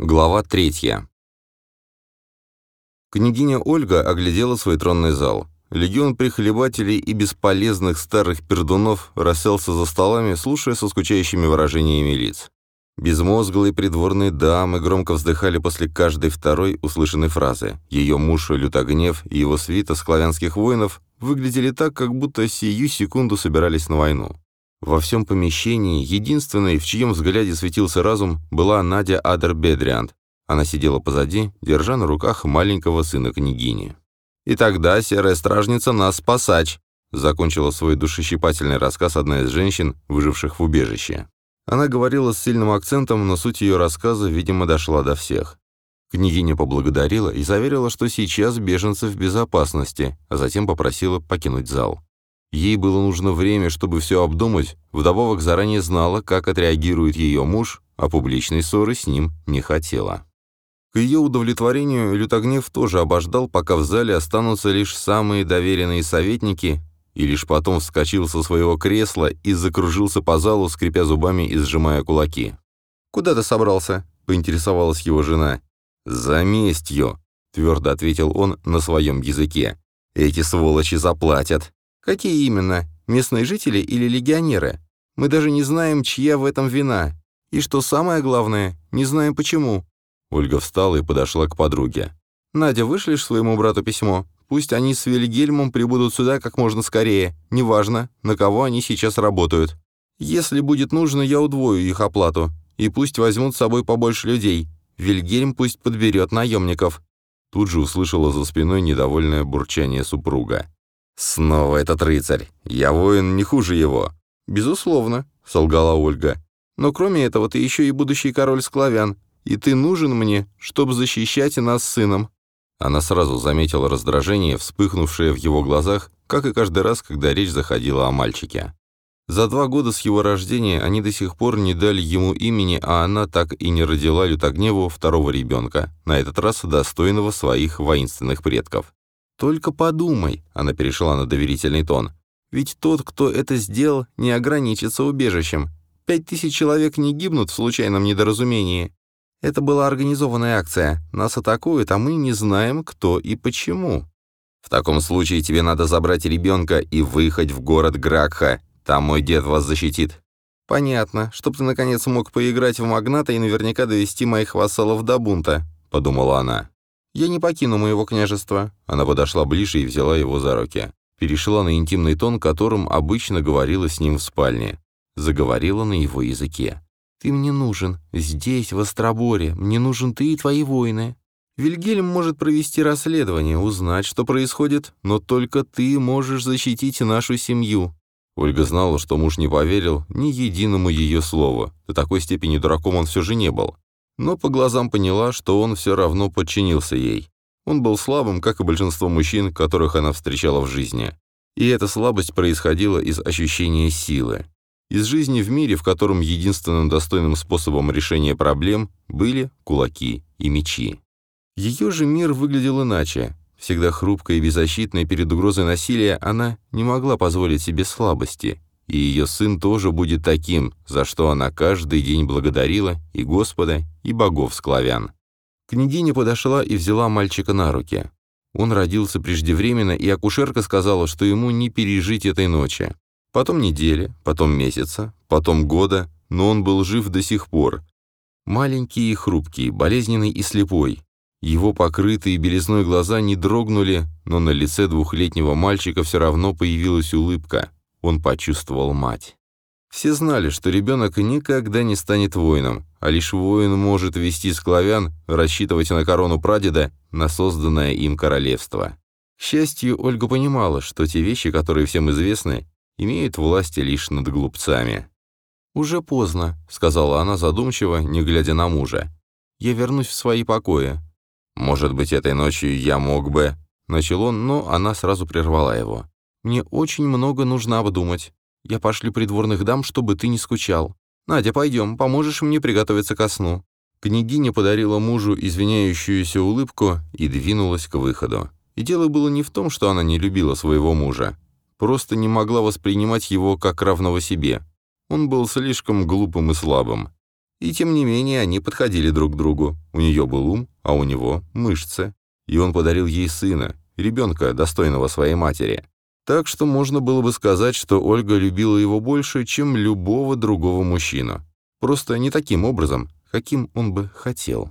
Глава третья. Княгиня Ольга оглядела свой тронный зал. Легион прихлебателей и бесполезных старых пердунов расселся за столами, слушая со скучающими выражениями лиц. Безмозглые придворные дамы громко вздыхали после каждой второй услышанной фразы. Ее муж Лютогнев и его свита склавянских воинов выглядели так, как будто сию секунду собирались на войну. Во всем помещении единственной, в чьем взгляде светился разум, была Надя Адер-Бедриант. Она сидела позади, держа на руках маленького сына княгини. «И тогда серая стражница нас спасач», закончила свой душещипательный рассказ одна из женщин, выживших в убежище. Она говорила с сильным акцентом, но суть ее рассказа, видимо, дошла до всех. Княгиня поблагодарила и заверила, что сейчас беженцы в безопасности, а затем попросила покинуть зал. Ей было нужно время, чтобы все обдумать, вдобавок заранее знала, как отреагирует ее муж, а публичной ссоры с ним не хотела. К ее удовлетворению Лютогнев тоже обождал, пока в зале останутся лишь самые доверенные советники, и лишь потом вскочил со своего кресла и закружился по залу, скрипя зубами и сжимая кулаки. «Куда ты собрался?» — поинтересовалась его жена. «За местью», — твердо ответил он на своем языке. «Эти сволочи заплатят». Какие именно? Местные жители или легионеры? Мы даже не знаем, чья в этом вина. И что самое главное, не знаем почему». Ольга встала и подошла к подруге. «Надя, вышлешь своему брату письмо? Пусть они с Вильгельмом прибудут сюда как можно скорее. Неважно, на кого они сейчас работают. Если будет нужно, я удвою их оплату. И пусть возьмут с собой побольше людей. Вильгельм пусть подберет наемников». Тут же услышала за спиной недовольное бурчание супруга. «Снова этот рыцарь. Я воин не хуже его». «Безусловно», — солгала Ольга. «Но кроме этого ты еще и будущий король склавян, и ты нужен мне, чтобы защищать нас с сыном». Она сразу заметила раздражение, вспыхнувшее в его глазах, как и каждый раз, когда речь заходила о мальчике. За два года с его рождения они до сих пор не дали ему имени, а она так и не родила Лютогневу второго ребенка, на этот раз достойного своих воинственных предков. «Только подумай», — она перешла на доверительный тон, «ведь тот, кто это сделал, не ограничится убежищем. Пять тысяч человек не гибнут в случайном недоразумении. Это была организованная акция. Нас атакуют, а мы не знаем, кто и почему». «В таком случае тебе надо забрать ребенка и выехать в город Гракха. Там мой дед вас защитит». «Понятно. Чтоб ты, наконец, мог поиграть в магната и наверняка довести моих вассалов до бунта», — подумала она. «Я не покину моего княжества». Она подошла ближе и взяла его за руки. Перешла на интимный тон, которым обычно говорила с ним в спальне. Заговорила на его языке. «Ты мне нужен. Здесь, в Остроборе. Мне нужен ты и твои воины. Вильгельм может провести расследование, узнать, что происходит, но только ты можешь защитить нашу семью». Ольга знала, что муж не поверил ни единому ее слову. До такой степени дураком он все же не был но по глазам поняла, что он все равно подчинился ей. Он был слабым, как и большинство мужчин, которых она встречала в жизни. И эта слабость происходила из ощущения силы. Из жизни в мире, в котором единственным достойным способом решения проблем были кулаки и мечи. Ее же мир выглядел иначе. Всегда хрупкая и беззащитная перед угрозой насилия, она не могла позволить себе слабости, и ее сын тоже будет таким, за что она каждый день благодарила и Господа, и богов склавян. Княгиня подошла и взяла мальчика на руки. Он родился преждевременно, и акушерка сказала, что ему не пережить этой ночи. Потом недели, потом месяца, потом года, но он был жив до сих пор. Маленький и хрупкий, болезненный и слепой. Его покрытые белизной глаза не дрогнули, но на лице двухлетнего мальчика все равно появилась улыбка он почувствовал мать. Все знали, что ребенок никогда не станет воином, а лишь воин может вести склавян, рассчитывать на корону прадеда, на созданное им королевство. К счастью, Ольга понимала, что те вещи, которые всем известны, имеют власть лишь над глупцами. «Уже поздно», — сказала она задумчиво, не глядя на мужа. «Я вернусь в свои покои». «Может быть, этой ночью я мог бы...» Начал он, но она сразу прервала его. Мне очень много нужно обдумать. Я пошлю придворных дам, чтобы ты не скучал. Надя, пойдем, поможешь мне приготовиться ко сну». Княгиня подарила мужу извиняющуюся улыбку и двинулась к выходу. И дело было не в том, что она не любила своего мужа. Просто не могла воспринимать его как равного себе. Он был слишком глупым и слабым. И тем не менее они подходили друг к другу. У нее был ум, а у него мышцы. И он подарил ей сына, ребенка, достойного своей матери. Так что можно было бы сказать, что Ольга любила его больше, чем любого другого мужчину. Просто не таким образом, каким он бы хотел.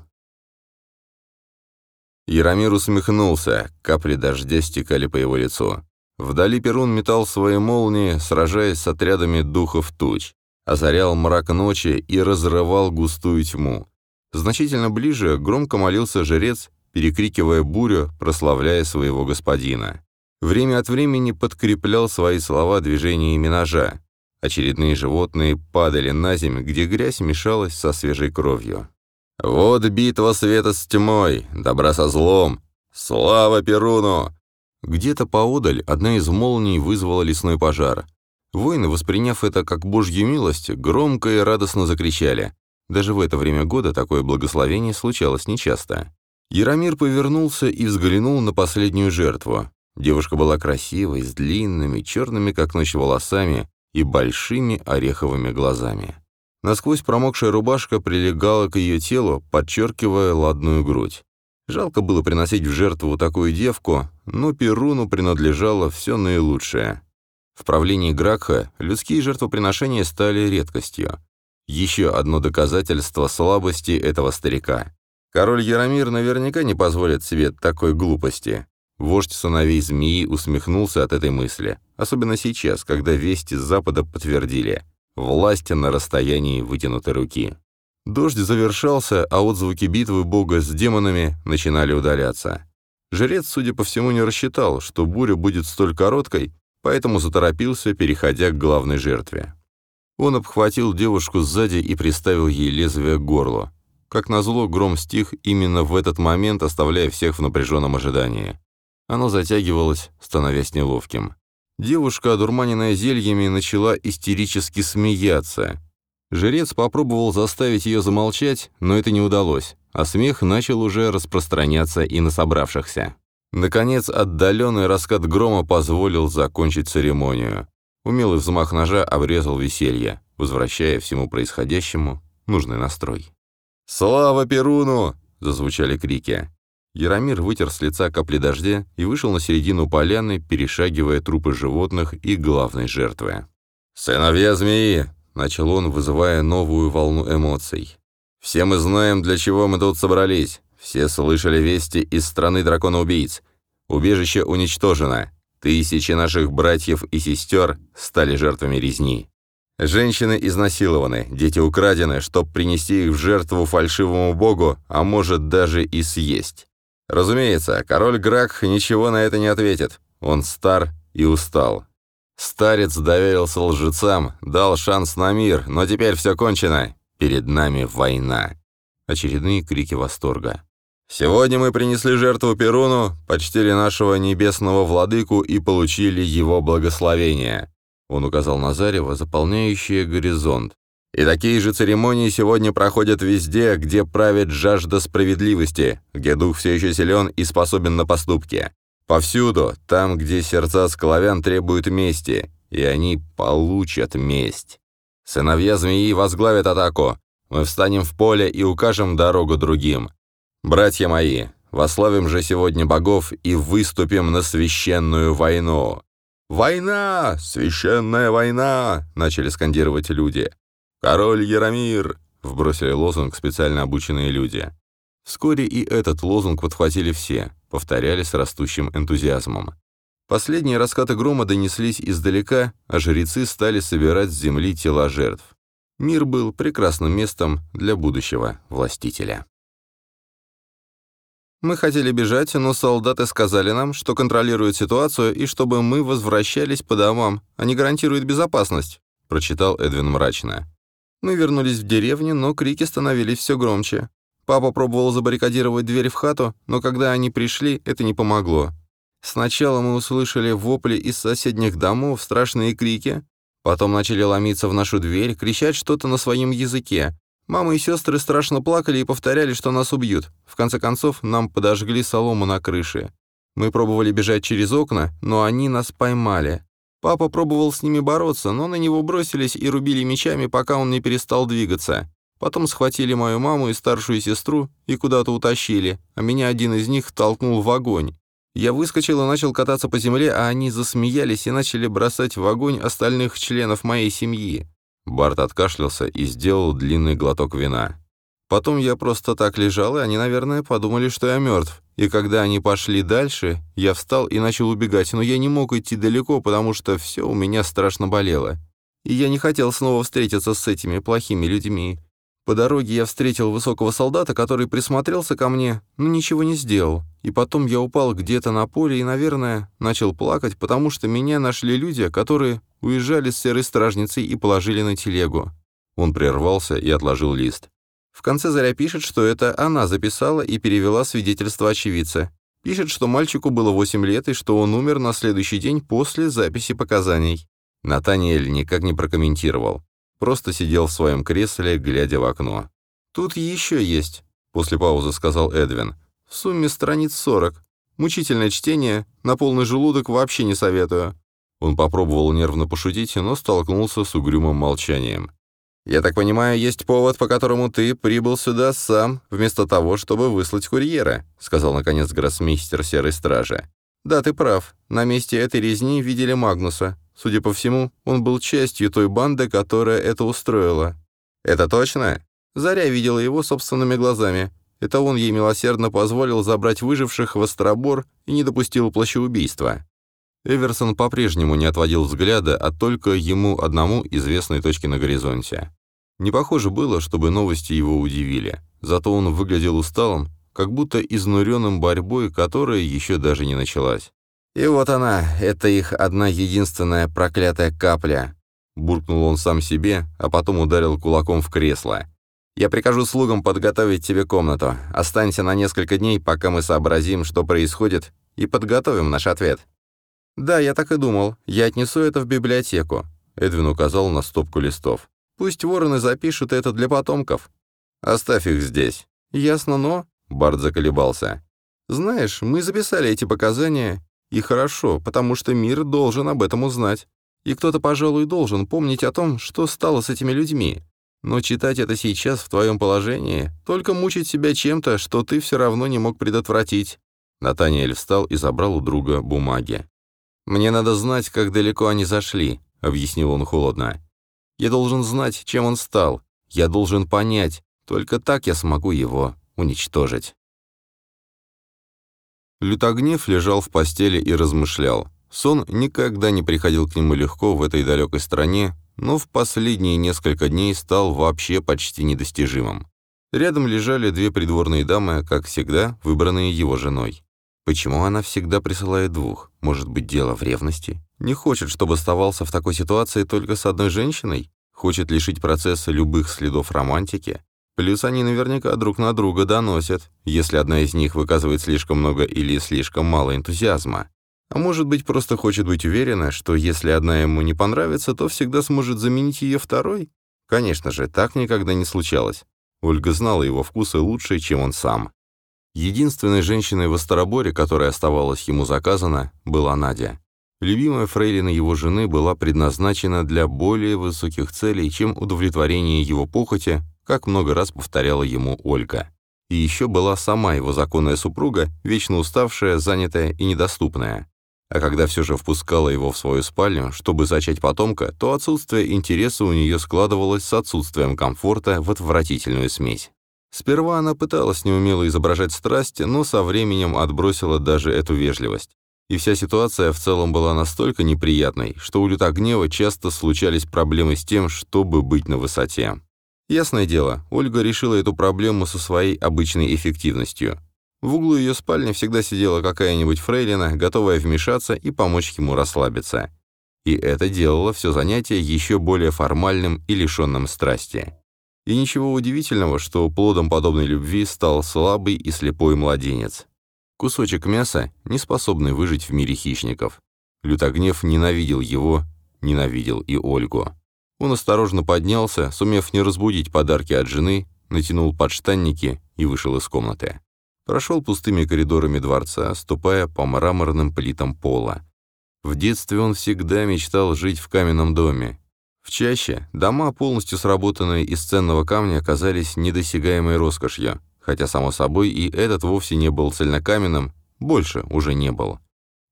Яромир усмехнулся, капли дождя стекали по его лицу. Вдали Перун метал свои молнии, сражаясь с отрядами духов туч, озарял мрак ночи и разрывал густую тьму. Значительно ближе громко молился жрец, перекрикивая бурю, прославляя своего господина. Время от времени подкреплял свои слова движениями ножа. Очередные животные падали на землю, где грязь мешалась со свежей кровью. «Вот битва света с тьмой, добра со злом! Слава Перуну!» Где-то поодаль одна из молний вызвала лесной пожар. Воины, восприняв это как божью милость, громко и радостно закричали. Даже в это время года такое благословение случалось нечасто. Яромир повернулся и взглянул на последнюю жертву. Девушка была красивой, с длинными, черными как ночь волосами и большими ореховыми глазами. Насквозь промокшая рубашка прилегала к ее телу, подчеркивая ладную грудь. Жалко было приносить в жертву такую девку, но Перуну принадлежало все наилучшее. В правлении Гракха людские жертвоприношения стали редкостью. Еще одно доказательство слабости этого старика. Король Яромир наверняка не позволит себе такой глупости. Вождь сыновей змеи усмехнулся от этой мысли, особенно сейчас, когда вести с запада подтвердили власть на расстоянии вытянутой руки. Дождь завершался, а отзвуки битвы бога с демонами начинали удаляться. Жрец, судя по всему, не рассчитал, что буря будет столь короткой, поэтому заторопился, переходя к главной жертве. Он обхватил девушку сзади и приставил ей лезвие к горлу. Как назло, гром стих именно в этот момент, оставляя всех в напряженном ожидании. Оно затягивалось, становясь неловким. Девушка, одурманенная зельями, начала истерически смеяться. Жрец попробовал заставить ее замолчать, но это не удалось, а смех начал уже распространяться и на собравшихся. Наконец, отдаленный раскат грома позволил закончить церемонию. Умелый взмах ножа обрезал веселье, возвращая всему происходящему нужный настрой. «Слава Перуну!» — зазвучали крики. Яромир вытер с лица капли дождя и вышел на середину поляны, перешагивая трупы животных и главной жертвы. «Сыновья змеи!» — начал он, вызывая новую волну эмоций. «Все мы знаем, для чего мы тут собрались. Все слышали вести из страны дракона-убийц. Убежище уничтожено. Тысячи наших братьев и сестер стали жертвами резни. Женщины изнасилованы, дети украдены, чтобы принести их в жертву фальшивому богу, а может даже и съесть. Разумеется, король Грак ничего на это не ответит. Он стар и устал. Старец доверился лжецам, дал шанс на мир, но теперь все кончено. Перед нами война. Очередные крики восторга. Сегодня мы принесли жертву Перуну, почтили нашего небесного владыку и получили его благословение. Он указал на зарево, заполняющее горизонт. И такие же церемонии сегодня проходят везде, где правит жажда справедливости, где дух все еще силен и способен на поступки. Повсюду, там, где сердца склавян требуют мести, и они получат месть. Сыновья змеи возглавят атаку. Мы встанем в поле и укажем дорогу другим. Братья мои, вославим же сегодня богов и выступим на священную войну. «Война! Священная война!» — начали скандировать люди. «Король Яромир!» — вбросили лозунг специально обученные люди. Вскоре и этот лозунг подхватили все, повторяли с растущим энтузиазмом. Последние раскаты грома донеслись издалека, а жрецы стали собирать с земли тела жертв. Мир был прекрасным местом для будущего властителя. Мы хотели бежать, но солдаты сказали нам, что контролируют ситуацию и чтобы мы возвращались по домам. Они гарантируют безопасность», — прочитал Эдвин мрачно. Мы вернулись в деревню, но крики становились все громче. Папа пробовал забаррикадировать дверь в хату, но когда они пришли, это не помогло. Сначала мы услышали вопли из соседних домов, страшные крики. Потом начали ломиться в нашу дверь, кричать что-то на своем языке. Мама и сестры страшно плакали и повторяли, что нас убьют. В конце концов, нам подожгли солому на крыше. Мы пробовали бежать через окна, но они нас поймали. Папа пробовал с ними бороться, но на него бросились и рубили мечами, пока он не перестал двигаться. Потом схватили мою маму и старшую сестру и куда-то утащили, а меня один из них толкнул в огонь. Я выскочил и начал кататься по земле, а они засмеялись и начали бросать в огонь остальных членов моей семьи. Барт откашлялся и сделал длинный глоток вина. Потом я просто так лежал, и они, наверное, подумали, что я мертв. И когда они пошли дальше, я встал и начал убегать, но я не мог идти далеко, потому что все у меня страшно болело. И я не хотел снова встретиться с этими плохими людьми. По дороге я встретил высокого солдата, который присмотрелся ко мне, но ничего не сделал. И потом я упал где-то на поле и, наверное, начал плакать, потому что меня нашли люди, которые уезжали с серой стражницей и положили на телегу. Он прервался и отложил лист. В конце Заря пишет, что это она записала и перевела свидетельство очевидца. Пишет, что мальчику было 8 лет и что он умер на следующий день после записи показаний. Натаниэль никак не прокомментировал. Просто сидел в своем кресле, глядя в окно. «Тут еще есть», — после паузы сказал Эдвин. «В сумме страниц 40. Мучительное чтение, на полный желудок вообще не советую». Он попробовал нервно пошутить, но столкнулся с угрюмым молчанием. «Я так понимаю, есть повод, по которому ты прибыл сюда сам, вместо того, чтобы выслать курьера», сказал, наконец, гроссмейстер Серой Стражи. «Да, ты прав. На месте этой резни видели Магнуса. Судя по всему, он был частью той банды, которая это устроила. Это точно? Заря видела его собственными глазами. Это он ей милосердно позволил забрать выживших в Остробор и не допустил плащеубийства. Эверсон по-прежнему не отводил взгляда от только ему одному известной точки на горизонте. Не похоже было, чтобы новости его удивили. Зато он выглядел усталым, как будто изнуренным борьбой, которая еще даже не началась. «И вот она, это их одна единственная проклятая капля», — буркнул он сам себе, а потом ударил кулаком в кресло. «Я прикажу слугам подготовить тебе комнату. Останься на несколько дней, пока мы сообразим, что происходит, и подготовим наш ответ». «Да, я так и думал. Я отнесу это в библиотеку», — Эдвин указал на стопку листов. «Пусть вороны запишут это для потомков». «Оставь их здесь». «Ясно, но...» — Барт заколебался. «Знаешь, мы записали эти показания, и хорошо, потому что мир должен об этом узнать. И кто-то, пожалуй, должен помнить о том, что стало с этими людьми. Но читать это сейчас в твоем положении, только мучить себя чем-то, что ты все равно не мог предотвратить». Натаниэль встал и забрал у друга бумаги. «Мне надо знать, как далеко они зашли», — объяснил он холодно. «Я должен знать, чем он стал. Я должен понять. Только так я смогу его уничтожить». Лютогнев лежал в постели и размышлял. Сон никогда не приходил к нему легко в этой далекой стране, но в последние несколько дней стал вообще почти недостижимым. Рядом лежали две придворные дамы, как всегда, выбранные его женой. Почему она всегда присылает двух? Может быть, дело в ревности? Не хочет, чтобы оставался в такой ситуации только с одной женщиной? Хочет лишить процесса любых следов романтики? Плюс они наверняка друг на друга доносят, если одна из них выказывает слишком много или слишком мало энтузиазма. А может быть, просто хочет быть уверена, что если одна ему не понравится, то всегда сможет заменить ее второй? Конечно же, так никогда не случалось. Ольга знала его вкусы лучше, чем он сам. Единственной женщиной в Остроборе, которая оставалась ему заказана, была Надя. Любимая фрейлина его жены была предназначена для более высоких целей, чем удовлетворение его похоти, как много раз повторяла ему Ольга. И еще была сама его законная супруга, вечно уставшая, занятая и недоступная. А когда все же впускала его в свою спальню, чтобы зачать потомка, то отсутствие интереса у нее складывалось с отсутствием комфорта в отвратительную смесь. Сперва она пыталась неумело изображать страсть, но со временем отбросила даже эту вежливость. И вся ситуация в целом была настолько неприятной, что у Лютогнева часто случались проблемы с тем, чтобы быть на высоте. Ясное дело, Ольга решила эту проблему со своей обычной эффективностью. В углу ее спальни всегда сидела какая-нибудь фрейлина, готовая вмешаться и помочь ему расслабиться. И это делало все занятие еще более формальным и лишенным страсти. И ничего удивительного, что плодом подобной любви стал слабый и слепой младенец. Кусочек мяса, не способный выжить в мире хищников. Лютогнев ненавидел его, ненавидел и Ольгу. Он осторожно поднялся, сумев не разбудить подарки от жены, натянул подштанники и вышел из комнаты. Прошел пустыми коридорами дворца, ступая по мраморным плитам пола. В детстве он всегда мечтал жить в каменном доме. В чаще дома, полностью сработанные из ценного камня, оказались недосягаемой роскошью, хотя, само собой, и этот вовсе не был цельнокаменным, больше уже не был.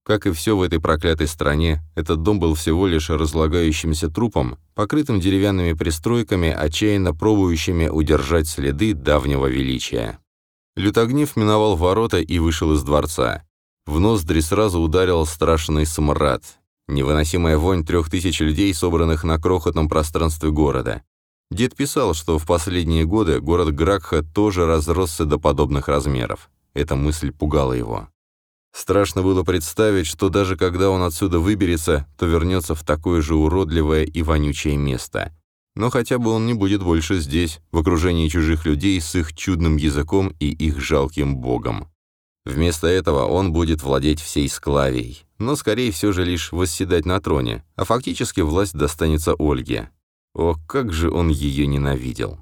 Как и все в этой проклятой стране, этот дом был всего лишь разлагающимся трупом, покрытым деревянными пристройками, отчаянно пробующими удержать следы давнего величия. Лютогнев миновал ворота и вышел из дворца. В ноздри сразу ударил страшный смрад, невыносимая вонь трех тысяч людей, собранных на крохотном пространстве города. Дед писал, что в последние годы город Гракха тоже разросся до подобных размеров. Эта мысль пугала его. Страшно было представить, что даже когда он отсюда выберется, то вернется в такое же уродливое и вонючее место. Но хотя бы он не будет больше здесь, в окружении чужих людей с их чудным языком и их жалким богом. Вместо этого он будет владеть всей Склавией, но, скорее всего же, лишь восседать на троне, а фактически власть достанется Ольге. О, как же он ее ненавидел!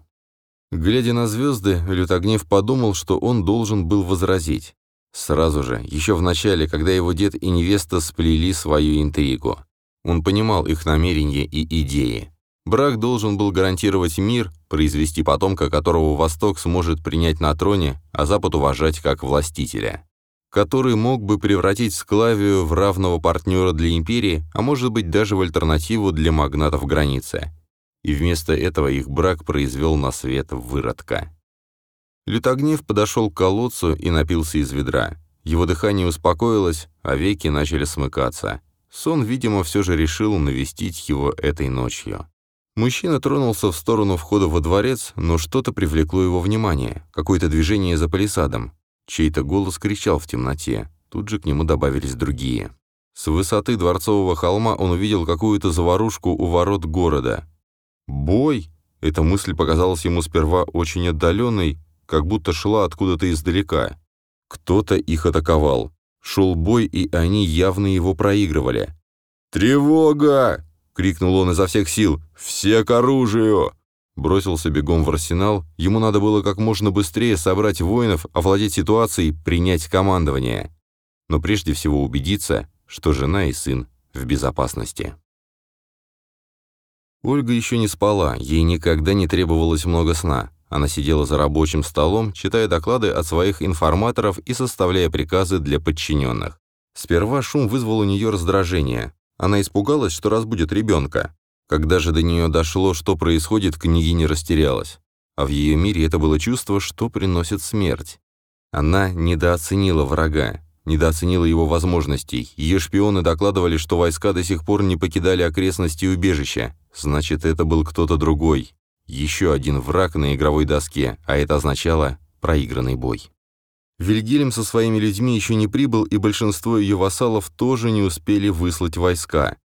Глядя на звезды, Лютогнев подумал, что он должен был возразить. Сразу же, еще в начале, когда его дед и невеста сплели свою интригу. Он понимал их намерения и идеи. Брак должен был гарантировать мир, произвести потомка, которого Восток сможет принять на троне, а Запад уважать как властителя. Который мог бы превратить Склавию в равного партнера для империи, а может быть даже в альтернативу для магнатов границы. И вместо этого их брак произвел на свет выродка. Лютогнев подошел к колодцу и напился из ведра. Его дыхание успокоилось, а веки начали смыкаться. Сон, видимо, все же решил навестить его этой ночью. Мужчина тронулся в сторону входа во дворец, но что-то привлекло его внимание, какое-то движение за палисадом. Чей-то голос кричал в темноте, тут же к нему добавились другие. С высоты дворцового холма он увидел какую-то заварушку у ворот города. «Бой!» Эта мысль показалась ему сперва очень отдаленной, как будто шла откуда-то издалека. Кто-то их атаковал. Шел бой, и они явно его проигрывали. «Тревога!» — крикнул он изо всех сил. «Все к оружию!» Бросился бегом в арсенал. Ему надо было как можно быстрее собрать воинов, овладеть ситуацией, принять командование. Но прежде всего убедиться, что жена и сын в безопасности. Ольга еще не спала, ей никогда не требовалось много сна. Она сидела за рабочим столом, читая доклады от своих информаторов и составляя приказы для подчиненных. Сперва шум вызвал у нее раздражение. Она испугалась, что разбудит ребенка. Когда же до нее дошло, что происходит, княгиня растерялась. А в ее мире это было чувство, что приносит смерть. Она недооценила врага, недооценила его возможностей. Ее шпионы докладывали, что войска до сих пор не покидали окрестности убежища. Значит, это был кто-то другой. Еще один враг на игровой доске, а это означало проигранный бой. Вильгельм со своими людьми еще не прибыл, и большинство ее вассалов тоже не успели выслать войска.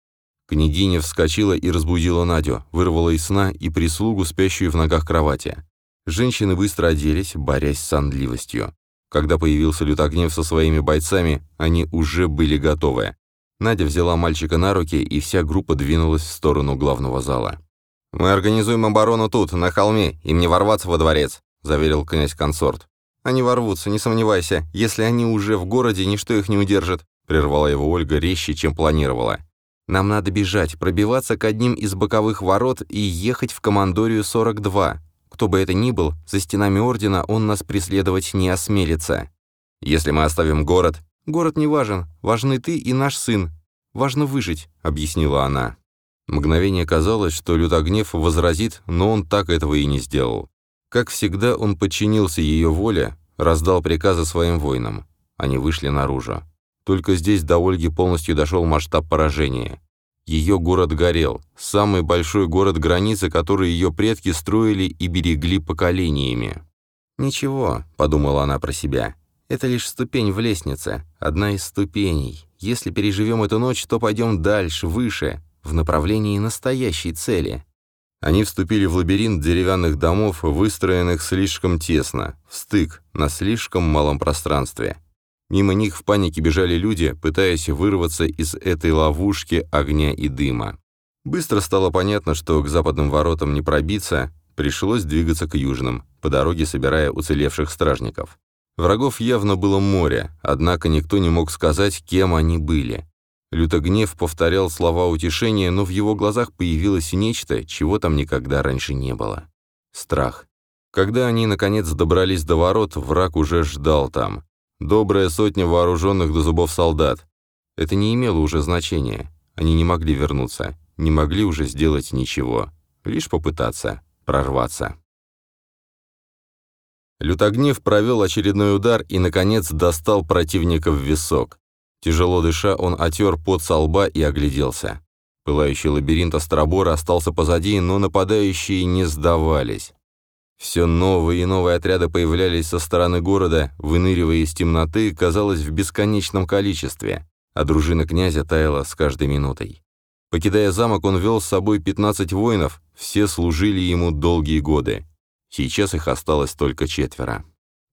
Княгиня вскочила и разбудила Надю, вырвала из сна и прислугу, спящую в ногах кровати. Женщины быстро оделись, борясь с сонливостью. Когда появился Лютогнев со своими бойцами, они уже были готовы. Надя взяла мальчика на руки, и вся группа двинулась в сторону главного зала. «Мы организуем оборону тут, на холме, им не ворваться во дворец», — заверил князь-консорт. «Они ворвутся, не сомневайся. Если они уже в городе, ничто их не удержит», — прервала его Ольга резче, чем планировала. «Нам надо бежать, пробиваться к одним из боковых ворот и ехать в командорию 42. Кто бы это ни был, за стенами Ордена он нас преследовать не осмелится. Если мы оставим город...» «Город не важен. Важны ты и наш сын. Важно выжить», — объяснила она. Мгновение казалось, что Лютогнев возразит, но он так этого и не сделал. Как всегда, он подчинился ее воле, раздал приказы своим воинам. Они вышли наружу. Только здесь до Ольги полностью дошел масштаб поражения. Ее город горел, самый большой город границы, который ее предки строили и берегли поколениями. «Ничего», — подумала она про себя, — «это лишь ступень в лестнице, одна из ступеней. Если переживем эту ночь, то пойдем дальше, выше, в направлении настоящей цели. Они вступили в лабиринт деревянных домов, выстроенных слишком тесно, в стык, на слишком малом пространстве. Мимо них в панике бежали люди, пытаясь вырваться из этой ловушки огня и дыма. Быстро стало понятно, что к западным воротам не пробиться, пришлось двигаться к южным, по дороге собирая уцелевших стражников. Врагов явно было море, однако никто не мог сказать, кем они были. Лютогнев повторял слова утешения, но в его глазах появилось нечто, чего там никогда раньше не было. Страх. Когда они, наконец, добрались до ворот, враг уже ждал там. Добрая сотня вооруженных до зубов солдат. Это не имело уже значения. Они не могли вернуться, не могли уже сделать ничего. Лишь попытаться прорваться. Лютогнев провел очередной удар и, наконец, достал противника в висок. Тяжело дыша, он отер пот со лба и огляделся. Пылающий лабиринт Остробора остался позади, но нападающие не сдавались. Все новые и новые отряды появлялись со стороны города, выныривая из темноты, казалось, в бесконечном количестве, а дружина князя таяла с каждой минутой. Покидая замок, он вел с собой 15 воинов, все служили ему долгие годы. Сейчас их осталось только четверо.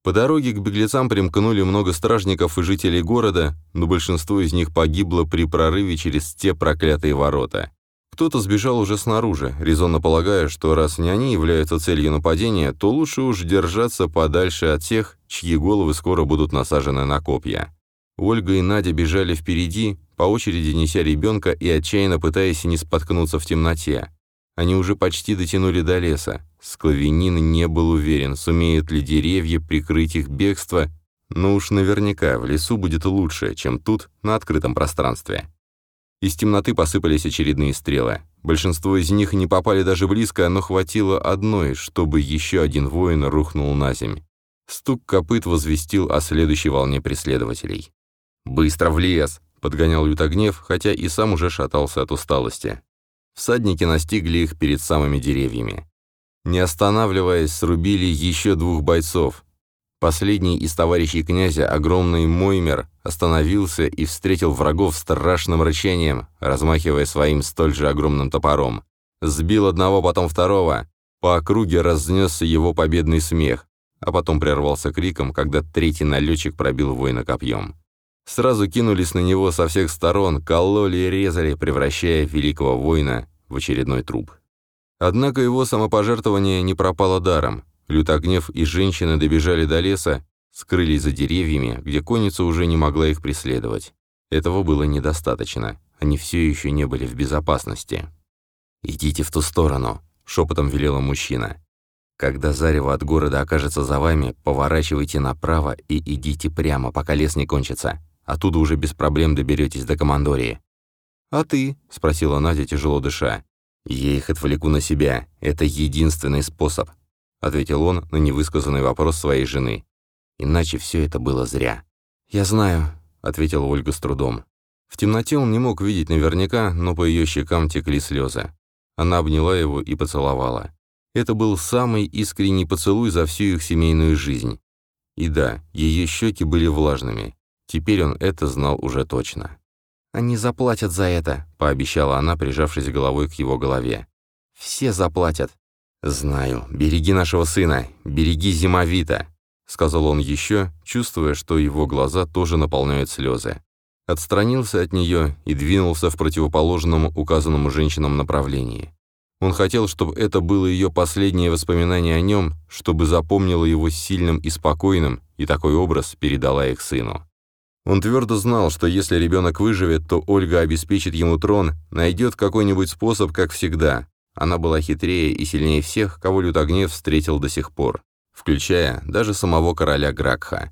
По дороге к беглецам примкнули много стражников и жителей города, но большинство из них погибло при прорыве через те проклятые ворота. Кто-то сбежал уже снаружи, резонно полагая, что раз не они являются целью нападения, то лучше уж держаться подальше от тех, чьи головы скоро будут насажены на копья. Ольга и Надя бежали впереди, по очереди неся ребенка и отчаянно пытаясь не споткнуться в темноте. Они уже почти дотянули до леса. Склавенин не был уверен, сумеют ли деревья прикрыть их бегство, но уж наверняка в лесу будет лучше, чем тут, на открытом пространстве. Из темноты посыпались очередные стрелы. Большинство из них не попали даже близко, но хватило одной, чтобы еще один воин рухнул на земь. Стук копыт возвестил о следующей волне преследователей. «Быстро в лес!» — подгонял Лютогнев, хотя и сам уже шатался от усталости. Всадники настигли их перед самыми деревьями. Не останавливаясь, срубили еще двух бойцов. Последний из товарищей князя, огромный Моймер, остановился и встретил врагов страшным рычанием, размахивая своим столь же огромным топором. Сбил одного, потом второго. По округе разнесся его победный смех, а потом прервался криком, когда третий налетчик пробил воина копьем сразу кинулись на него со всех сторон, кололи и резали, превращая великого воина в очередной труп. Однако его самопожертвование не пропало даром. Лютогнев и женщины добежали до леса, скрылись за деревьями, где конница уже не могла их преследовать. Этого было недостаточно. Они все еще не были в безопасности. «Идите в ту сторону», — шепотом велела мужчина. «Когда зарево от города окажется за вами, поворачивайте направо и идите прямо, пока лес не кончится. Оттуда уже без проблем доберетесь до командории». «А ты?» — спросила Надя, тяжело дыша. «Я их отвлеку на себя. Это единственный способ», — ответил он на невысказанный вопрос своей жены. «Иначе все это было зря». «Я знаю», — ответила Ольга с трудом. В темноте он не мог видеть наверняка, но по ее щекам текли слезы. Она обняла его и поцеловала. Это был самый искренний поцелуй за всю их семейную жизнь. И да, ее щеки были влажными. Теперь он это знал уже точно. «Они заплатят за это», — пообещала она, прижавшись головой к его голове. «Все заплатят». «Знаю. Береги нашего сына. Береги Зимовита», — сказал он еще, чувствуя, что его глаза тоже наполняют слезы. Отстранился от нее и двинулся в противоположном указанному женщинам направлении. Он хотел, чтобы это было ее последнее воспоминание о нем, чтобы запомнила его сильным и спокойным, и такой образ передала их сыну. Он твердо знал, что если ребенок выживет, то Ольга обеспечит ему трон, найдет какой-нибудь способ, как всегда. Она была хитрее и сильнее всех, кого Лютогнев встретил до сих пор, включая даже самого короля Гракха.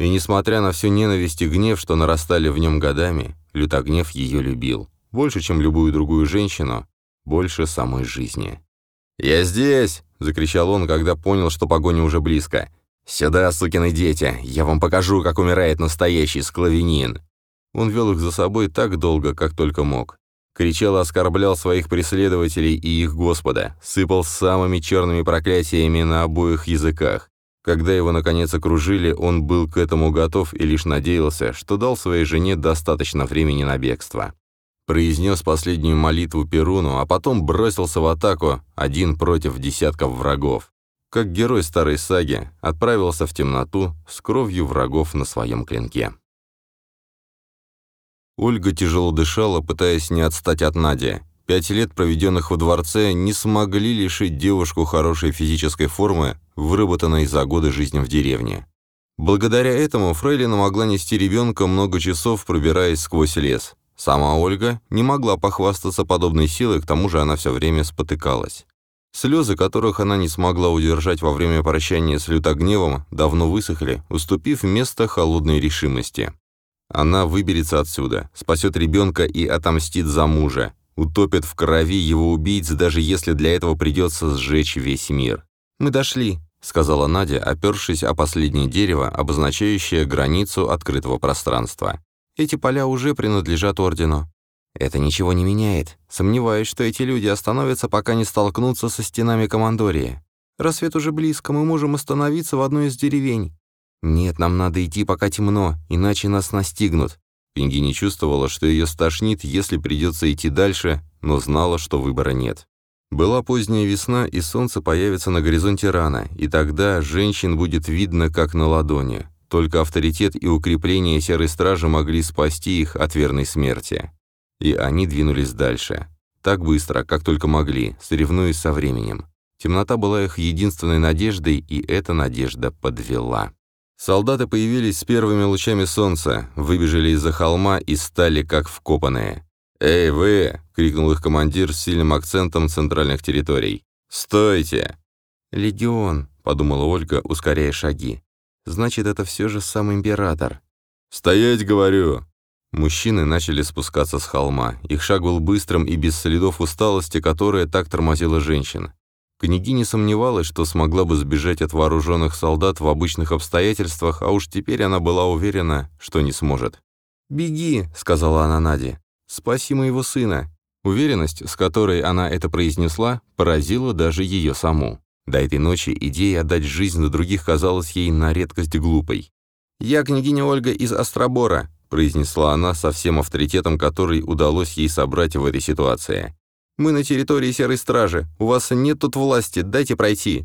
И несмотря на всю ненависть и гнев, что нарастали в нем годами, Лютогнев ее любил. Больше, чем любую другую женщину, больше самой жизни. «Я здесь!» — закричал он, когда понял, что погоня уже близко. «Сюда, сукины дети, я вам покажу, как умирает настоящий склавенин». Он вел их за собой так долго, как только мог. Кричал и оскорблял своих преследователей и их Господа, сыпал самыми черными проклятиями на обоих языках. Когда его, наконец, окружили, он был к этому готов и лишь надеялся, что дал своей жене достаточно времени на бегство. Произнес последнюю молитву Перуну, а потом бросился в атаку, один против десятков врагов как герой старой саги, отправился в темноту с кровью врагов на своем клинке. Ольга тяжело дышала, пытаясь не отстать от Нади. Пять лет, проведенных во дворце, не смогли лишить девушку хорошей физической формы, выработанной за годы жизни в деревне. Благодаря этому Фрейлина могла нести ребенка много часов, пробираясь сквозь лес. Сама Ольга не могла похвастаться подобной силой, к тому же она все время спотыкалась. Слезы, которых она не смогла удержать во время прощания с лютогневом, давно высохли, уступив место холодной решимости. Она выберется отсюда, спасет ребенка и отомстит за мужа, утопит в крови его убийц, даже если для этого придется сжечь весь мир. «Мы дошли», — сказала Надя, опершись о последнее дерево, обозначающее границу открытого пространства. «Эти поля уже принадлежат Ордену. Это ничего не меняет. Сомневаюсь, что эти люди остановятся, пока не столкнутся со стенами командории. Рассвет уже близко, мы можем остановиться в одной из деревень. Нет, нам надо идти, пока темно, иначе нас настигнут. Пингини чувствовала, что ее стошнит, если придется идти дальше, но знала, что выбора нет. Была поздняя весна, и солнце появится на горизонте рано, и тогда женщин будет видно, как на ладони. Только авторитет и укрепление Серой Стражи могли спасти их от верной смерти. И они двинулись дальше. Так быстро, как только могли, соревнуясь со временем. Темнота была их единственной надеждой, и эта надежда подвела. Солдаты появились с первыми лучами солнца, выбежали из-за холма и стали как вкопанные. «Эй, вы!» — крикнул их командир с сильным акцентом центральных территорий. «Стойте!» «Легион», — подумала Ольга, ускоряя шаги. «Значит, это все же сам император». «Стоять, говорю!» Мужчины начали спускаться с холма. Их шаг был быстрым и без следов усталости, которая так тормозила женщин. Княгиня сомневалась, что смогла бы сбежать от вооруженных солдат в обычных обстоятельствах, а уж теперь она была уверена, что не сможет. «Беги», — сказала она Наде. «Спаси моего сына». Уверенность, с которой она это произнесла, поразила даже ее саму. До этой ночи идея отдать жизнь на других казалась ей на редкость глупой. «Я княгиня Ольга из Остробора произнесла она со всем авторитетом, который удалось ей собрать в этой ситуации. «Мы на территории Серой Стражи. У вас нет тут власти. Дайте пройти».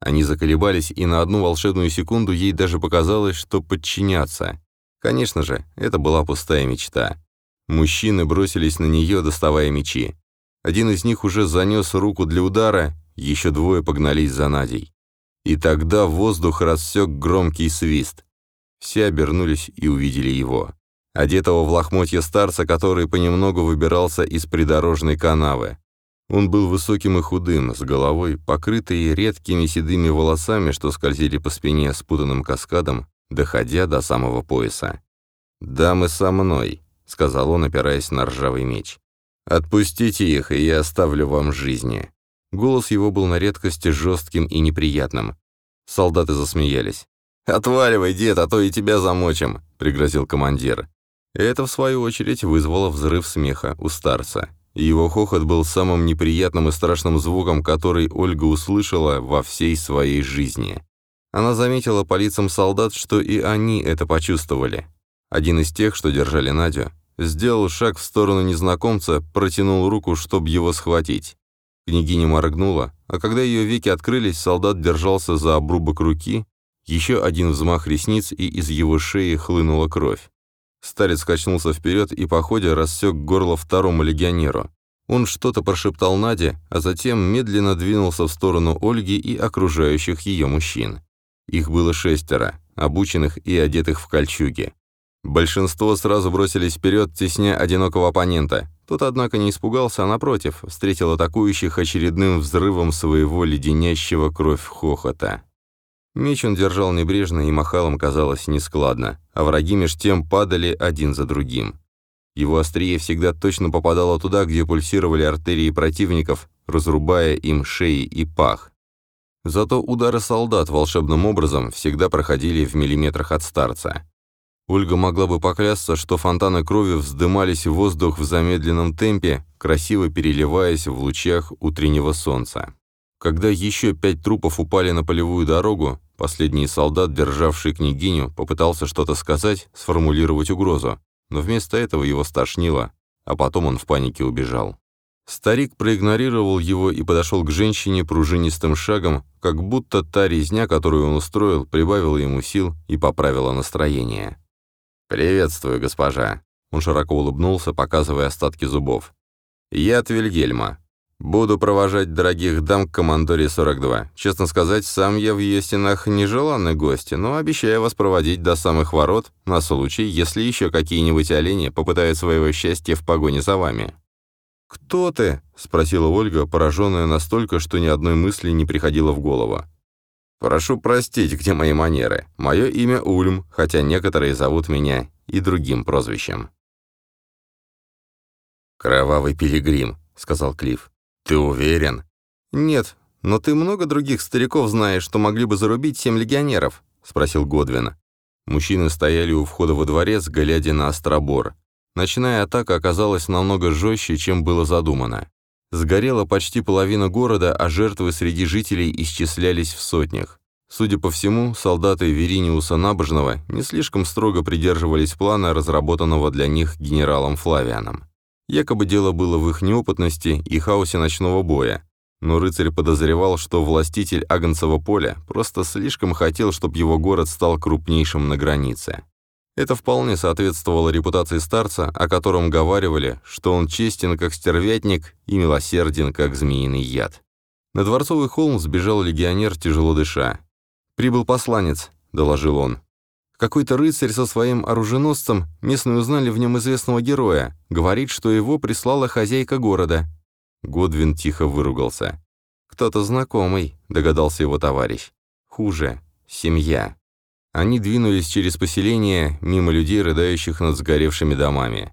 Они заколебались, и на одну волшебную секунду ей даже показалось, что подчиняться. Конечно же, это была пустая мечта. Мужчины бросились на нее, доставая мечи. Один из них уже занес руку для удара, еще двое погнались за Надей. И тогда воздух рассек громкий свист. Все обернулись и увидели его одетого в лохмотья старца, который понемногу выбирался из придорожной канавы. Он был высоким и худым, с головой, покрытой редкими седыми волосами, что скользили по спине спутанным каскадом, доходя до самого пояса. «Дамы со мной», — сказал он, опираясь на ржавый меч. «Отпустите их, и я оставлю вам жизни». Голос его был на редкость жестким и неприятным. Солдаты засмеялись. «Отваливай, дед, а то и тебя замочим», — пригрозил командир. Это, в свою очередь, вызвало взрыв смеха у старца. Его хохот был самым неприятным и страшным звуком, который Ольга услышала во всей своей жизни. Она заметила по лицам солдат, что и они это почувствовали. Один из тех, что держали Надю, сделал шаг в сторону незнакомца, протянул руку, чтобы его схватить. Княгиня моргнула, а когда ее веки открылись, солдат держался за обрубок руки, еще один взмах ресниц, и из его шеи хлынула кровь. Старец качнулся вперед и по ходе рассек горло второму легионеру. Он что-то прошептал Наде, а затем медленно двинулся в сторону Ольги и окружающих ее мужчин. Их было шестеро, обученных и одетых в кольчуги. Большинство сразу бросились вперед, тесня одинокого оппонента. Тот, однако, не испугался, а напротив, встретил атакующих очередным взрывом своего леденящего кровь хохота. Меч он держал небрежно и махал им, казалось, нескладно, а враги меж тем падали один за другим. Его острие всегда точно попадало туда, где пульсировали артерии противников, разрубая им шеи и пах. Зато удары солдат волшебным образом всегда проходили в миллиметрах от старца. Ольга могла бы поклясться, что фонтаны крови вздымались в воздух в замедленном темпе, красиво переливаясь в лучах утреннего солнца. Когда еще пять трупов упали на полевую дорогу, последний солдат, державший княгиню, попытался что-то сказать, сформулировать угрозу, но вместо этого его стошнило, а потом он в панике убежал. Старик проигнорировал его и подошел к женщине пружинистым шагом, как будто та резня, которую он устроил, прибавила ему сил и поправила настроение. «Приветствую, госпожа!» Он широко улыбнулся, показывая остатки зубов. «Я от Вильгельма. Буду провожать дорогих дам к командоре 42. Честно сказать, сам я в ее стенах нежеланный гость, но обещаю вас проводить до самых ворот на случай, если еще какие-нибудь олени попытают своего счастья в погоне за вами». «Кто ты?» — спросила Ольга, пораженная настолько, что ни одной мысли не приходило в голову. «Прошу простить, где мои манеры. Мое имя Ульм, хотя некоторые зовут меня и другим прозвищем». «Кровавый пилигрим», — сказал Клифф. «Ты уверен?» «Нет, но ты много других стариков знаешь, что могли бы зарубить семь легионеров?» — спросил Годвин. Мужчины стояли у входа во дворец, глядя на остробор. Ночная атака оказалась намного жестче, чем было задумано. Сгорела почти половина города, а жертвы среди жителей исчислялись в сотнях. Судя по всему, солдаты Вериниуса Набожного не слишком строго придерживались плана, разработанного для них генералом Флавианом. Якобы дело было в их неопытности и хаосе ночного боя. Но рыцарь подозревал, что властитель Агнцева поля просто слишком хотел, чтобы его город стал крупнейшим на границе. Это вполне соответствовало репутации старца, о котором говаривали, что он честен как стервятник и милосерден как змеиный яд. На Дворцовый холм сбежал легионер, тяжело дыша. «Прибыл посланец», — доложил он. Какой-то рыцарь со своим оруженосцем, местные узнали в нем известного героя, говорит, что его прислала хозяйка города. Годвин тихо выругался. «Кто-то знакомый», — догадался его товарищ. «Хуже. Семья». Они двинулись через поселение, мимо людей, рыдающих над сгоревшими домами.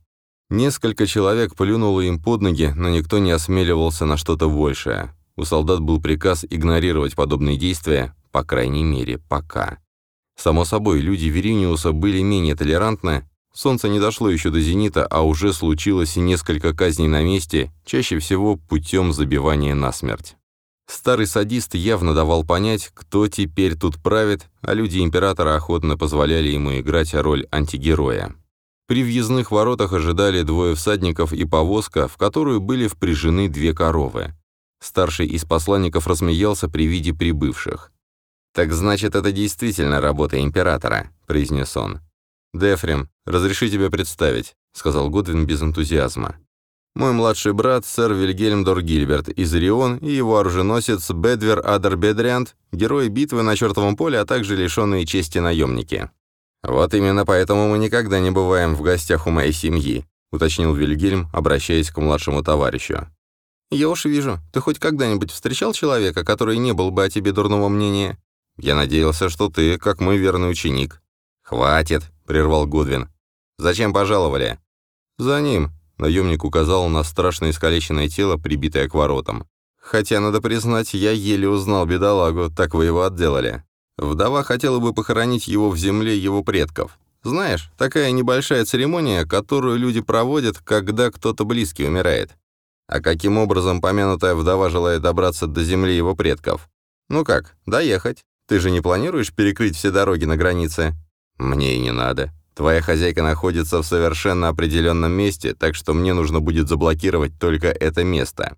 Несколько человек плюнуло им под ноги, но никто не осмеливался на что-то большее. У солдат был приказ игнорировать подобные действия, по крайней мере, пока. Само собой, люди Вериниуса были менее толерантны, солнце не дошло еще до зенита, а уже случилось несколько казней на месте, чаще всего путем забивания насмерть. Старый садист явно давал понять, кто теперь тут правит, а люди императора охотно позволяли ему играть роль антигероя. При въездных воротах ожидали двое всадников и повозка, в которую были впряжены две коровы. Старший из посланников рассмеялся при виде прибывших. «Так значит, это действительно работа императора», — произнес он. «Дефрим, разреши тебе представить», — сказал Годвин без энтузиазма. «Мой младший брат, сэр Вильгельм Доргильберт из Орион и его оруженосец Бедвер Адер Бедриант, герои битвы на чертовом поле, а также лишенные чести наемники». «Вот именно поэтому мы никогда не бываем в гостях у моей семьи», — уточнил Вильгельм, обращаясь к младшему товарищу. «Я уж вижу, ты хоть когда-нибудь встречал человека, который не был бы о тебе дурного мнения?» Я надеялся, что ты, как мой верный ученик». «Хватит», — прервал Гудвин. «Зачем пожаловали?» «За ним», — наемник указал на страшно искалеченное тело, прибитое к воротам. «Хотя, надо признать, я еле узнал бедолагу, так вы его отделали. Вдова хотела бы похоронить его в земле его предков. Знаешь, такая небольшая церемония, которую люди проводят, когда кто-то близкий умирает. А каким образом помянутая вдова желает добраться до земли его предков? Ну как, доехать. Ты же не планируешь перекрыть все дороги на границе? Мне и не надо. Твоя хозяйка находится в совершенно определенном месте, так что мне нужно будет заблокировать только это место».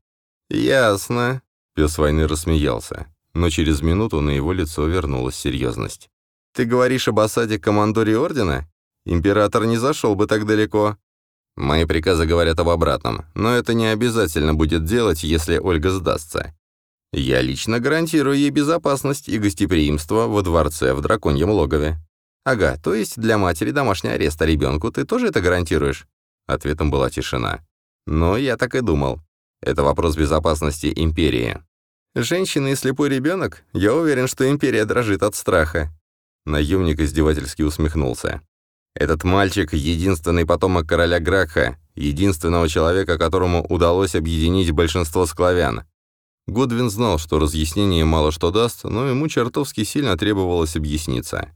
«Ясно». Пес войны рассмеялся, но через минуту на его лицо вернулась серьезность. «Ты говоришь об осаде командоре Ордена? Император не зашел бы так далеко». «Мои приказы говорят об обратном, но это не обязательно будет делать, если Ольга сдастся. Я лично гарантирую ей безопасность и гостеприимство во дворце в драконьем логове. Ага, то есть для матери домашний арест, а ребенку ты тоже это гарантируешь? Ответом была тишина. Но я так и думал. Это вопрос безопасности империи. Женщина и слепой ребенок? Я уверен, что империя дрожит от страха. Наемник издевательски усмехнулся. Этот мальчик — единственный потомок короля Гракха, единственного человека, которому удалось объединить большинство склавян. Годвин знал, что разъяснение мало что даст, но ему чертовски сильно требовалось объясниться.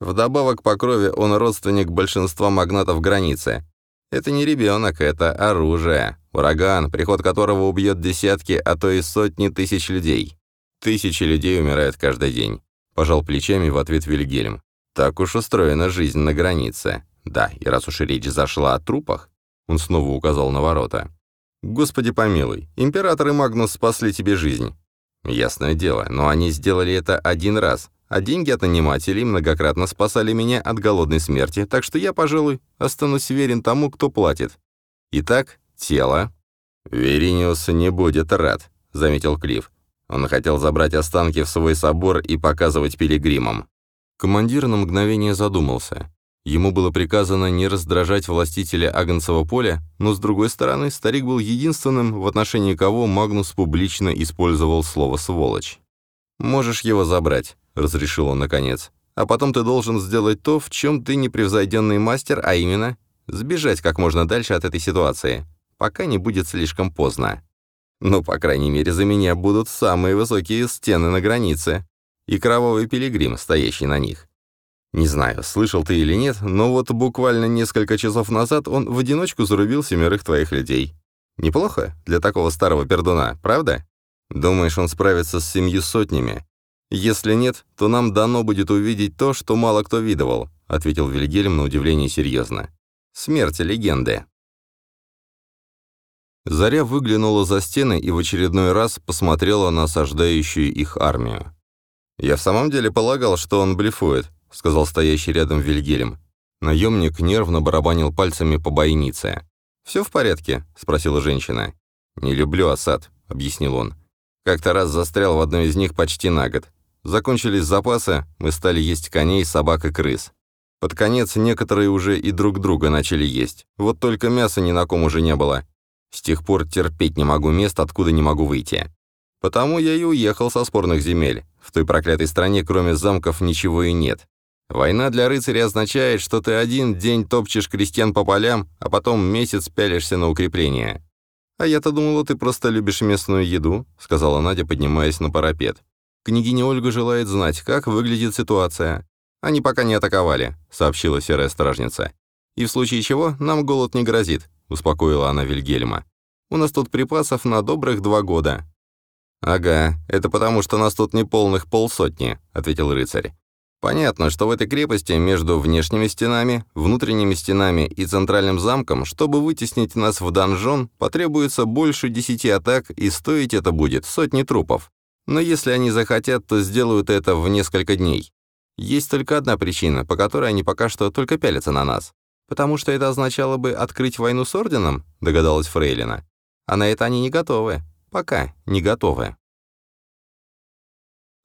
Вдобавок по крови он родственник большинства магнатов границы. Это не ребенок, это оружие. Ураган, приход которого убьет десятки, а то и сотни тысяч людей. Тысячи людей умирают каждый день. Пожал плечами в ответ Вильгельм. Так уж устроена жизнь на границе. Да, и раз уж речь зашла о трупах, он снова указал на ворота. Господи помилуй, император и Магнус спасли тебе жизнь. Ясное дело, но они сделали это один раз, а деньги от нанимателей многократно спасали меня от голодной смерти, так что я, пожалуй, останусь верен тому, кто платит. Итак, тело. «Вериниус не будет рад», — заметил Клифф. Он хотел забрать останки в свой собор и показывать пилигримам. Командир на мгновение задумался. Ему было приказано не раздражать властителя Агнцева поля, но, с другой стороны, старик был единственным, в отношении кого Магнус публично использовал слово «сволочь». «Можешь его забрать», — разрешил он наконец. «А потом ты должен сделать то, в чем ты непревзойденный мастер, а именно сбежать как можно дальше от этой ситуации, пока не будет слишком поздно». Ну, по крайней мере, за меня будут самые высокие стены на границе и кровавый пилигрим, стоящий на них. Не знаю, слышал ты или нет, но вот буквально несколько часов назад он в одиночку зарубил семерых твоих людей. Неплохо для такого старого пердуна, правда? Думаешь, он справится с семью сотнями? Если нет, то нам дано будет увидеть то, что мало кто видывал, ответил Вильгельм на удивление серьезно. Смерть легенды. Заря выглянула за стены и в очередной раз посмотрела на осаждающую их армию. «Я в самом деле полагал, что он блефует», — сказал стоящий рядом Вильгельм. Наемник нервно барабанил пальцами по бойнице. «Все в порядке?» — спросила женщина. «Не люблю осад», — объяснил он. «Как-то раз застрял в одной из них почти на год. Закончились запасы, мы стали есть коней, собак и крыс. Под конец некоторые уже и друг друга начали есть. Вот только мяса ни на ком уже не было. С тех пор терпеть не могу мест, откуда не могу выйти. Потому я и уехал со спорных земель. В той проклятой стране, кроме замков, ничего и нет. Война для рыцаря означает, что ты один день топчешь крестьян по полям, а потом месяц пялишься на укрепление. «А я-то думала, ты просто любишь местную еду», — сказала Надя, поднимаясь на парапет. «Княгиня Ольга желает знать, как выглядит ситуация». «Они пока не атаковали», — сообщила серая стражница. «И в случае чего нам голод не грозит. — успокоила она Вильгельма. «У нас тут припасов на добрых два года». «Ага, это потому, что нас тут не полных полсотни», — ответил рыцарь. «Понятно, что в этой крепости между внешними стенами, внутренними стенами и центральным замком, чтобы вытеснить нас в донжон, потребуется больше десяти атак, и стоить это будет сотни трупов. Но если они захотят, то сделают это в несколько дней. Есть только одна причина, по которой они пока что только пялятся на нас. «Потому что это означало бы открыть войну с Орденом?» — догадалась Фрейлина. «А на это они не готовы. Пока не готовы».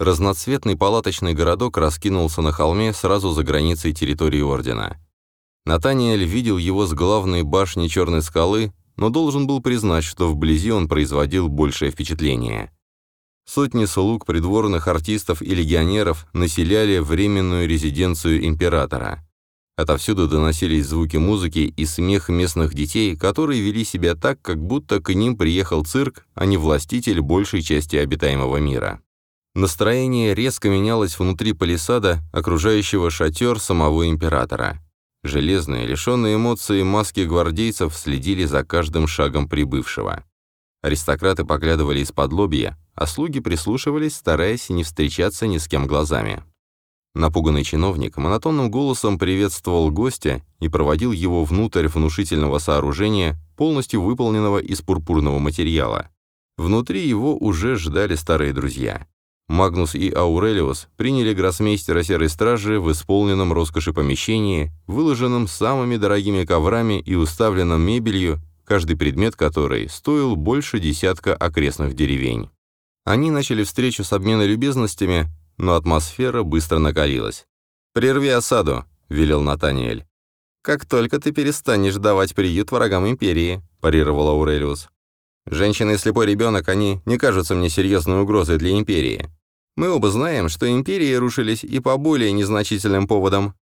Разноцветный палаточный городок раскинулся на холме сразу за границей территории Ордена. Натаниэль видел его с главной башни Черной скалы, но должен был признать, что вблизи он производил большее впечатление. Сотни слуг, придворных артистов и легионеров населяли временную резиденцию императора. Отовсюду доносились звуки музыки и смех местных детей, которые вели себя так, как будто к ним приехал цирк, а не властитель большей части обитаемого мира. Настроение резко менялось внутри палисада, окружающего шатер самого императора. Железные, лишенные эмоций маски гвардейцев следили за каждым шагом прибывшего. Аристократы поглядывали из-под лобья, а слуги прислушивались, стараясь не встречаться ни с кем глазами. Напуганный чиновник монотонным голосом приветствовал гостя и проводил его внутрь внушительного сооружения, полностью выполненного из пурпурного материала. Внутри его уже ждали старые друзья. Магнус и Аурелиус приняли гроссмейстера Серой Стражи в исполненном роскоши помещении, выложенном самыми дорогими коврами и уставленном мебелью, каждый предмет которой стоил больше десятка окрестных деревень. Они начали встречу с обмена любезностями, но атмосфера быстро накалилась. «Прерви осаду», — велел Натаниэль. «Как только ты перестанешь давать приют врагам Империи», — парировал Аурелиус. «Женщина и слепой ребенок, они не кажутся мне серьезной угрозой для Империи. Мы оба знаем, что Империи рушились и по более незначительным поводам.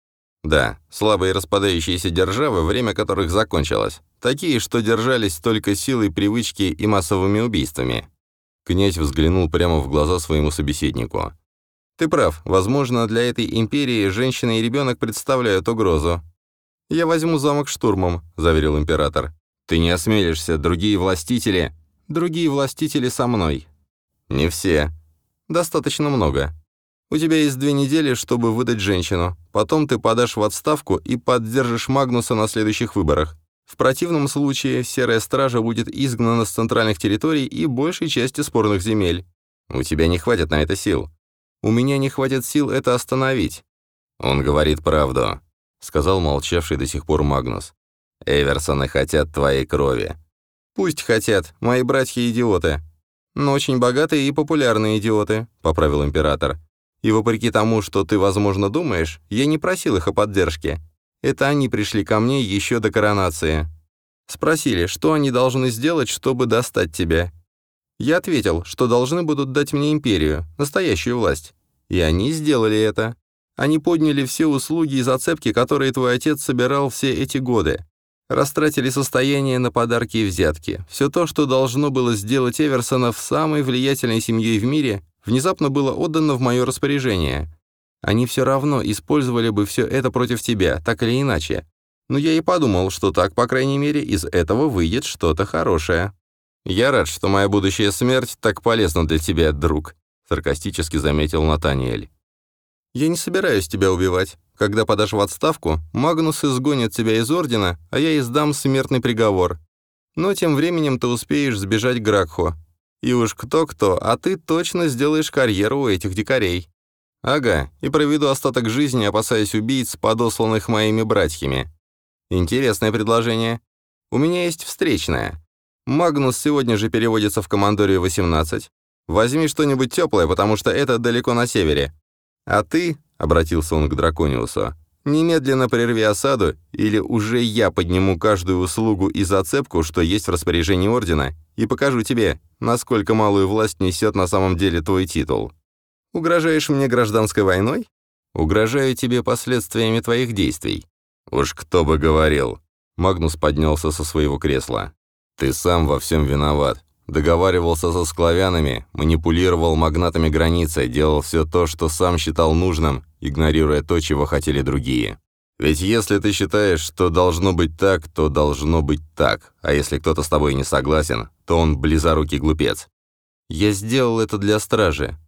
Да, слабые распадающиеся державы, время которых закончилось. Такие, что держались только силой привычки и массовыми убийствами». Князь взглянул прямо в глаза своему собеседнику. Ты прав, возможно, для этой империи женщина и ребенок представляют угрозу. «Я возьму замок штурмом», — заверил император. «Ты не осмелишься, другие властители...» «Другие властители со мной». «Не все. Достаточно много. У тебя есть две недели, чтобы выдать женщину. Потом ты подашь в отставку и поддержишь Магнуса на следующих выборах. В противном случае Серая Стража будет изгнана с центральных территорий и большей части спорных земель. У тебя не хватит на это сил. У меня не хватит сил это остановить». «Он говорит правду», — сказал молчавший до сих пор Магнус. «Эверсоны хотят твоей крови. «Пусть хотят, мои братья идиоты. Но очень богатые и популярные идиоты», — поправил император. «И вопреки тому, что ты, возможно, думаешь, я не просил их о поддержке. Это они пришли ко мне еще до коронации. Спросили, что они должны сделать, чтобы достать тебя. Я ответил, что должны будут дать мне империю, настоящую власть. И они сделали это. Они подняли все услуги и зацепки, которые твой отец собирал все эти годы. Растратили состояние на подарки и взятки. Все то, что должно было сделать Эверсонов самой влиятельной семьей в мире, внезапно было отдано в мое распоряжение. Они все равно использовали бы все это против тебя, так или иначе. Но я и подумал, что так, по крайней мере, из этого выйдет что-то хорошее. «Я рад, что моя будущая смерть так полезна для тебя, друг», саркастически заметил Натаниэль. «Я не собираюсь тебя убивать. Когда подашь в отставку, Магнус изгонит тебя из Ордена, а я издам смертный приговор. Но тем временем ты успеешь сбежать к Гракху. И уж кто-кто, а ты точно сделаешь карьеру у этих дикарей. Ага, и проведу остаток жизни, опасаясь убийц, подосланных моими братьями. Интересное предложение. У меня есть встречное. Магнус сегодня же переводится в командорию 18. Возьми что-нибудь теплое, потому что это далеко на севере. А ты, — обратился он к Дракониусу, — немедленно прерви осаду, или уже я подниму каждую услугу и зацепку, что есть в распоряжении Ордена, и покажу тебе, насколько малую власть несет на самом деле твой титул. Угрожаешь мне гражданской войной? Угрожаю тебе последствиями твоих действий. Уж кто бы говорил. Магнус поднялся со своего кресла. Ты сам во всем виноват. Договаривался со склавянами, манипулировал магнатами границы, делал все то, что сам считал нужным, игнорируя то, чего хотели другие. Ведь если ты считаешь, что должно быть так, то должно быть так, а если кто-то с тобой не согласен, то он близорукий глупец. Я сделал это для стражи.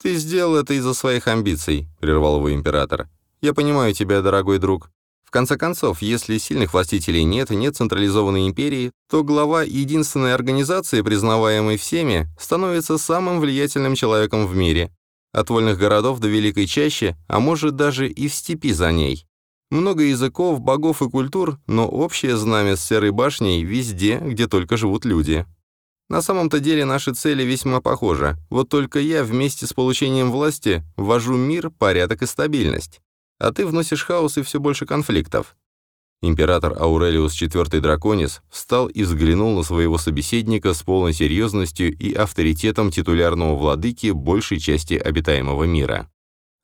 Ты сделал это из-за своих амбиций, прервал его император. Я понимаю тебя, дорогой друг. В конце концов, если сильных властителей нет и нет централизованной империи, то глава единственной организации, признаваемой всеми, становится самым влиятельным человеком в мире. От вольных городов до Великой Чащи, а может даже и в степи за ней. Много языков, богов и культур, но общее знамя с Серой башней везде, где только живут люди. На самом-то деле наши цели весьма похожи. Вот только я вместе с получением власти ввожу мир, порядок и стабильность а ты вносишь хаос и все больше конфликтов». Император Аурелиус IV Драконис встал и взглянул на своего собеседника с полной серьезностью и авторитетом титулярного владыки большей части обитаемого мира.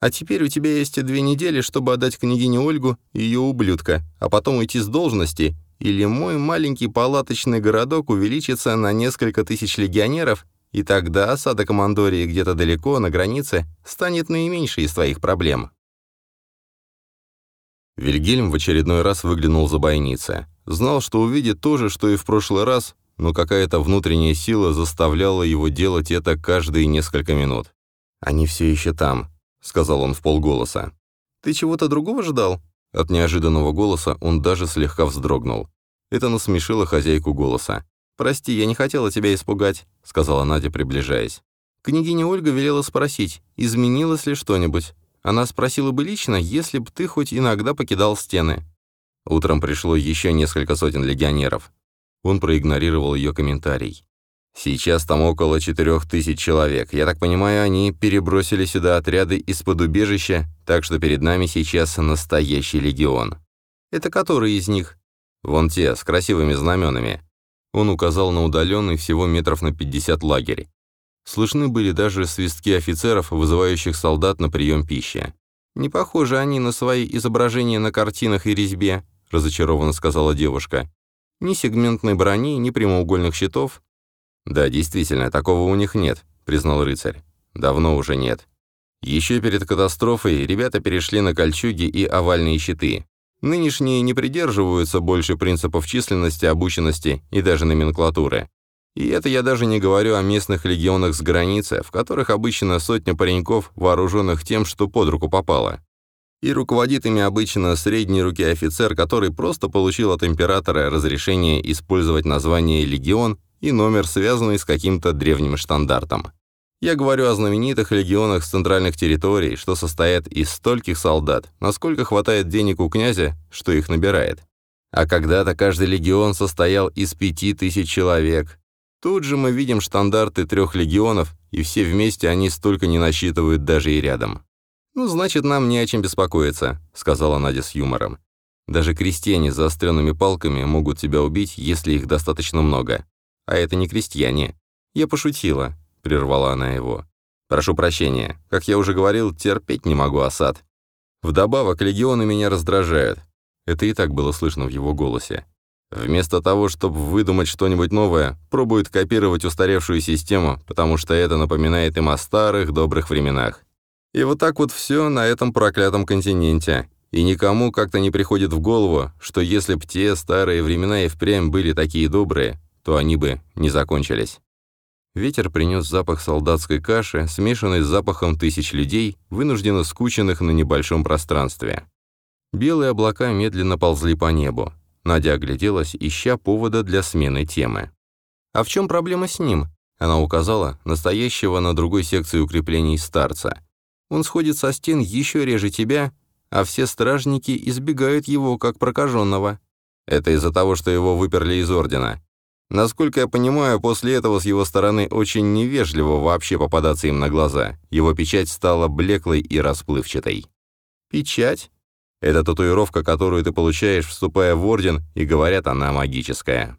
«А теперь у тебя есть две недели, чтобы отдать княгине Ольгу и ее ублюдка, а потом уйти с должности, или мой маленький палаточный городок увеличится на несколько тысяч легионеров, и тогда осада командории где-то далеко, на границе, станет наименьшей из твоих проблем». Вильгельм в очередной раз выглянул за бойницы. Знал, что увидит то же, что и в прошлый раз, но какая-то внутренняя сила заставляла его делать это каждые несколько минут. «Они все еще там», — сказал он в полголоса. «Ты чего-то другого ждал?» От неожиданного голоса он даже слегка вздрогнул. Это насмешило хозяйку голоса. «Прости, я не хотела тебя испугать», — сказала Надя, приближаясь. Княгиня Ольга велела спросить, изменилось ли что-нибудь. Она спросила бы лично, если бы ты хоть иногда покидал стены. Утром пришло еще несколько сотен легионеров. Он проигнорировал ее комментарий. Сейчас там около четырех тысяч человек. Я так понимаю, они перебросили сюда отряды из-под убежища, так что перед нами сейчас настоящий легион. Это который из них? Вон те, с красивыми знаменами. Он указал на удаленный всего метров на 50 лагерь. Слышны были даже свистки офицеров, вызывающих солдат на прием пищи. «Не похожи они на свои изображения на картинах и резьбе», — разочарованно сказала девушка. «Ни сегментной брони, ни прямоугольных щитов». «Да, действительно, такого у них нет», — признал рыцарь. «Давно уже нет. Еще перед катастрофой ребята перешли на кольчуги и овальные щиты. Нынешние не придерживаются больше принципов численности, обученности и даже номенклатуры. И это я даже не говорю о местных легионах с границы, в которых обычно сотня пареньков, вооруженных тем, что под руку попало. И руководит ими обычно средней руки офицер, который просто получил от императора разрешение использовать название «легион» и номер, связанный с каким-то древним штандартом. Я говорю о знаменитых легионах с центральных территорий, что состоят из стольких солдат, насколько хватает денег у князя, что их набирает. А когда-то каждый легион состоял из пяти тысяч человек. Тут же мы видим штандарты трех легионов, и все вместе они столько не насчитывают даже и рядом. «Ну, значит, нам не о чем беспокоиться», — сказала Надя с юмором. «Даже крестьяне с заостренными палками могут тебя убить, если их достаточно много. А это не крестьяне». «Я пошутила», — прервала она его. «Прошу прощения. Как я уже говорил, терпеть не могу осад. Вдобавок, легионы меня раздражают». Это и так было слышно в его голосе. Вместо того, чтобы выдумать что-нибудь новое, пробуют копировать устаревшую систему, потому что это напоминает им о старых добрых временах. И вот так вот все на этом проклятом континенте. И никому как-то не приходит в голову, что если б те старые времена и впрямь были такие добрые, то они бы не закончились. Ветер принес запах солдатской каши, смешанный с запахом тысяч людей, вынужденно скученных на небольшом пространстве. Белые облака медленно ползли по небу. Надя огляделась, ища повода для смены темы. «А в чем проблема с ним?» Она указала настоящего на другой секции укреплений старца. «Он сходит со стен еще реже тебя, а все стражники избегают его, как прокаженного. Это из-за того, что его выперли из ордена. Насколько я понимаю, после этого с его стороны очень невежливо вообще попадаться им на глаза. Его печать стала блеклой и расплывчатой. «Печать?» Это татуировка, которую ты получаешь, вступая в орден, и говорят, она магическая.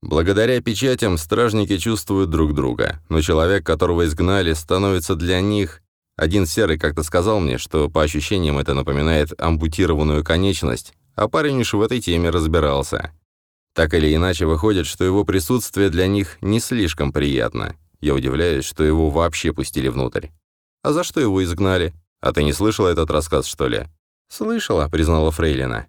Благодаря печатям стражники чувствуют друг друга, но человек, которого изгнали, становится для них... Один серый как-то сказал мне, что по ощущениям это напоминает ампутированную конечность, а парень уж в этой теме разбирался. Так или иначе, выходит, что его присутствие для них не слишком приятно. Я удивляюсь, что его вообще пустили внутрь. А за что его изгнали? А ты не слышала этот рассказ, что ли? «Слышала», — признала Фрейлина.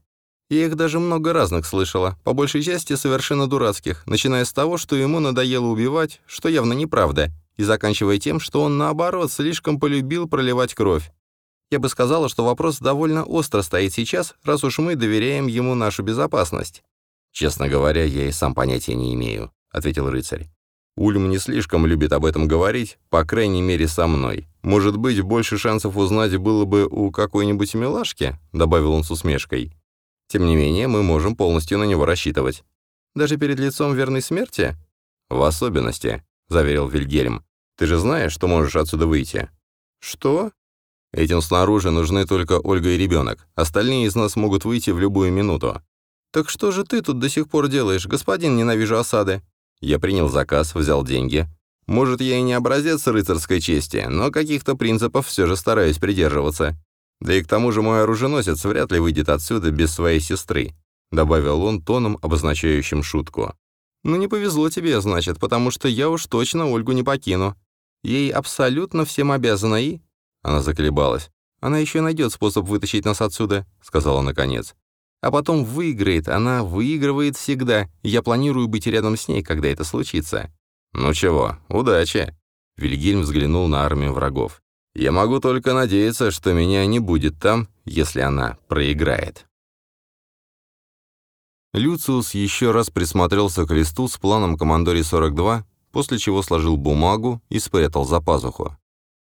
«Я их даже много разных слышала, по большей части совершенно дурацких, начиная с того, что ему надоело убивать, что явно неправда, и заканчивая тем, что он, наоборот, слишком полюбил проливать кровь. Я бы сказала, что вопрос довольно остро стоит сейчас, раз уж мы доверяем ему нашу безопасность». «Честно говоря, я и сам понятия не имею», — ответил рыцарь. Ульм не слишком любит об этом говорить, по крайней мере, со мной. Может быть, больше шансов узнать было бы у какой-нибудь милашки?» — добавил он с усмешкой. «Тем не менее, мы можем полностью на него рассчитывать. Даже перед лицом верной смерти?» «В особенности», — заверил Вильгельм. «Ты же знаешь, что можешь отсюда выйти?» «Что?» «Этим снаружи нужны только Ольга и ребенок. Остальные из нас могут выйти в любую минуту». «Так что же ты тут до сих пор делаешь, господин ненавижу осады?» Я принял заказ, взял деньги. Может, я и не образец рыцарской чести, но каких-то принципов все же стараюсь придерживаться. Да и к тому же мой оруженосец вряд ли выйдет отсюда без своей сестры», — добавил он тоном, обозначающим шутку. «Ну не повезло тебе, значит, потому что я уж точно Ольгу не покину. Ей абсолютно всем обязана и...» Она заколебалась. «Она еще найдет способ вытащить нас отсюда», — сказала наконец а потом выиграет. Она выигрывает всегда. Я планирую быть рядом с ней, когда это случится. Ну чего, удачи. Вильгельм взглянул на армию врагов. Я могу только надеяться, что меня не будет там, если она проиграет. Люциус еще раз присмотрелся к листу с планом командори 42, после чего сложил бумагу и спрятал за пазуху.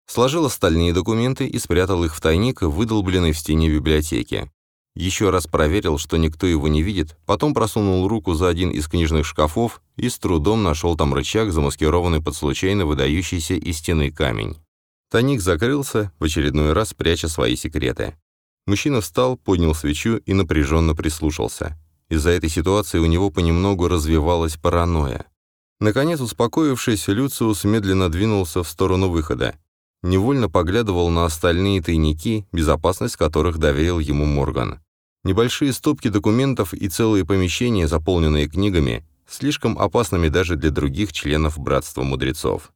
Сложил остальные документы и спрятал их в тайник, выдолбленный в стене библиотеки. Еще раз проверил, что никто его не видит, потом просунул руку за один из книжных шкафов и с трудом нашел там рычаг, замаскированный под случайно выдающийся из стены камень. Тоник закрылся, в очередной раз пряча свои секреты. Мужчина встал, поднял свечу и напряженно прислушался. Из-за этой ситуации у него понемногу развивалась паранойя. Наконец, успокоившись, Люциус медленно двинулся в сторону выхода. Невольно поглядывал на остальные тайники, безопасность которых доверил ему Морган. Небольшие стопки документов и целые помещения, заполненные книгами, слишком опасными даже для других членов Братства Мудрецов.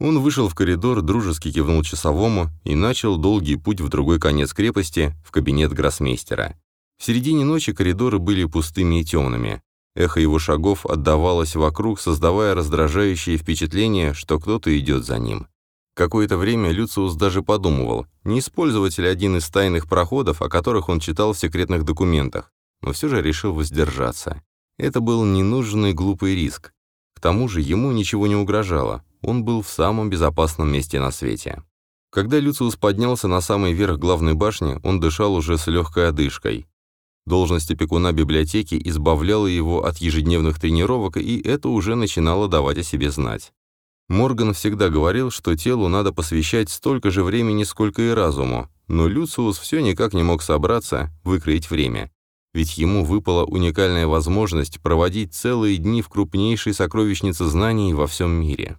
Он вышел в коридор, дружески кивнул часовому и начал долгий путь в другой конец крепости, в кабинет гроссмейстера. В середине ночи коридоры были пустыми и темными. Эхо его шагов отдавалось вокруг, создавая раздражающее впечатление, что кто-то идет за ним. Какое-то время Люциус даже подумывал, не использовать ли один из тайных проходов, о которых он читал в секретных документах, но все же решил воздержаться. Это был ненужный глупый риск. К тому же ему ничего не угрожало, он был в самом безопасном месте на свете. Когда Люциус поднялся на самый верх главной башни, он дышал уже с легкой одышкой. Должность опекуна библиотеки избавляла его от ежедневных тренировок, и это уже начинало давать о себе знать. Морган всегда говорил, что телу надо посвящать столько же времени, сколько и разуму, но Люциус все никак не мог собраться, выкроить время. Ведь ему выпала уникальная возможность проводить целые дни в крупнейшей сокровищнице знаний во всем мире.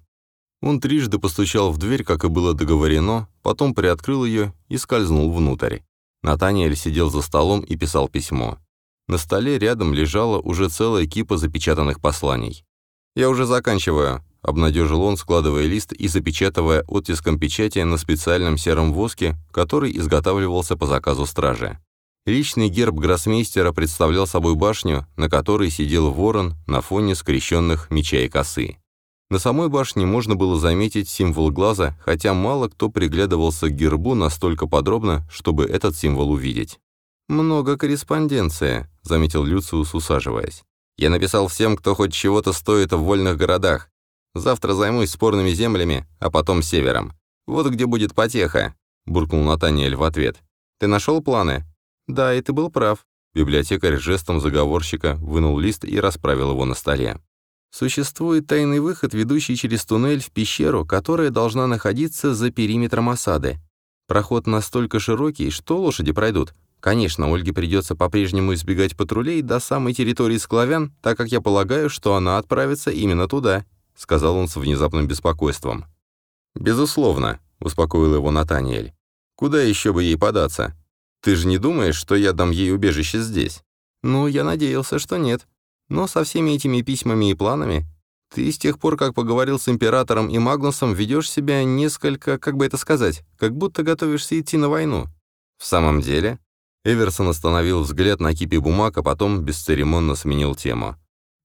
Он трижды постучал в дверь, как и было договорено, потом приоткрыл ее и скользнул внутрь. Натаниэль сидел за столом и писал письмо. На столе рядом лежала уже целая кипа запечатанных посланий. «Я уже заканчиваю», — обнадежил он, складывая лист и запечатывая оттиском печати на специальном сером воске, который изготавливался по заказу стражи. Личный герб гроссмейстера представлял собой башню, на которой сидел ворон на фоне скрещенных меча и косы. На самой башне можно было заметить символ глаза, хотя мало кто приглядывался к гербу настолько подробно, чтобы этот символ увидеть. «Много корреспонденции», — заметил Люциус, усаживаясь. «Я написал всем, кто хоть чего-то стоит в вольных городах. Завтра займусь спорными землями, а потом севером. Вот где будет потеха», — буркнул Натаниэль в ответ. «Ты нашел планы?» «Да, и ты был прав». Библиотекарь жестом заговорщика вынул лист и расправил его на столе. Существует тайный выход, ведущий через туннель в пещеру, которая должна находиться за периметром осады. Проход настолько широкий, что лошади пройдут. Конечно, Ольге придется по-прежнему избегать патрулей до самой территории склавян, так как я полагаю, что она отправится именно туда», — сказал он с внезапным беспокойством. «Безусловно», — успокоил его Натаниэль. «Куда еще бы ей податься? Ты же не думаешь, что я дам ей убежище здесь?» «Ну, я надеялся, что нет», но со всеми этими письмами и планами ты с тех пор, как поговорил с императором и Магнусом, ведешь себя несколько, как бы это сказать, как будто готовишься идти на войну. В самом деле, Эверсон остановил взгляд на кипе бумаг, а потом бесцеремонно сменил тему.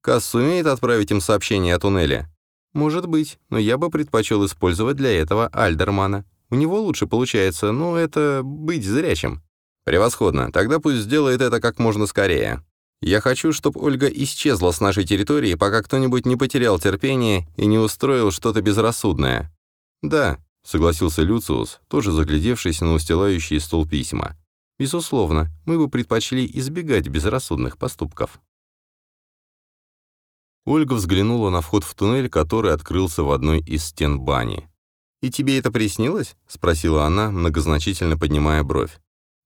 «Касс сумеет отправить им сообщение о туннеле?» «Может быть, но я бы предпочел использовать для этого Альдермана. У него лучше получается, но это быть зрячим». «Превосходно. Тогда пусть сделает это как можно скорее. Я хочу, чтобы Ольга исчезла с нашей территории, пока кто-нибудь не потерял терпение и не устроил что-то безрассудное». «Да», — согласился Люциус, тоже заглядевшись на устилающий стол письма. «Безусловно, мы бы предпочли избегать безрассудных поступков». Ольга взглянула на вход в туннель, который открылся в одной из стен бани. «И тебе это приснилось?» — спросила она, многозначительно поднимая бровь.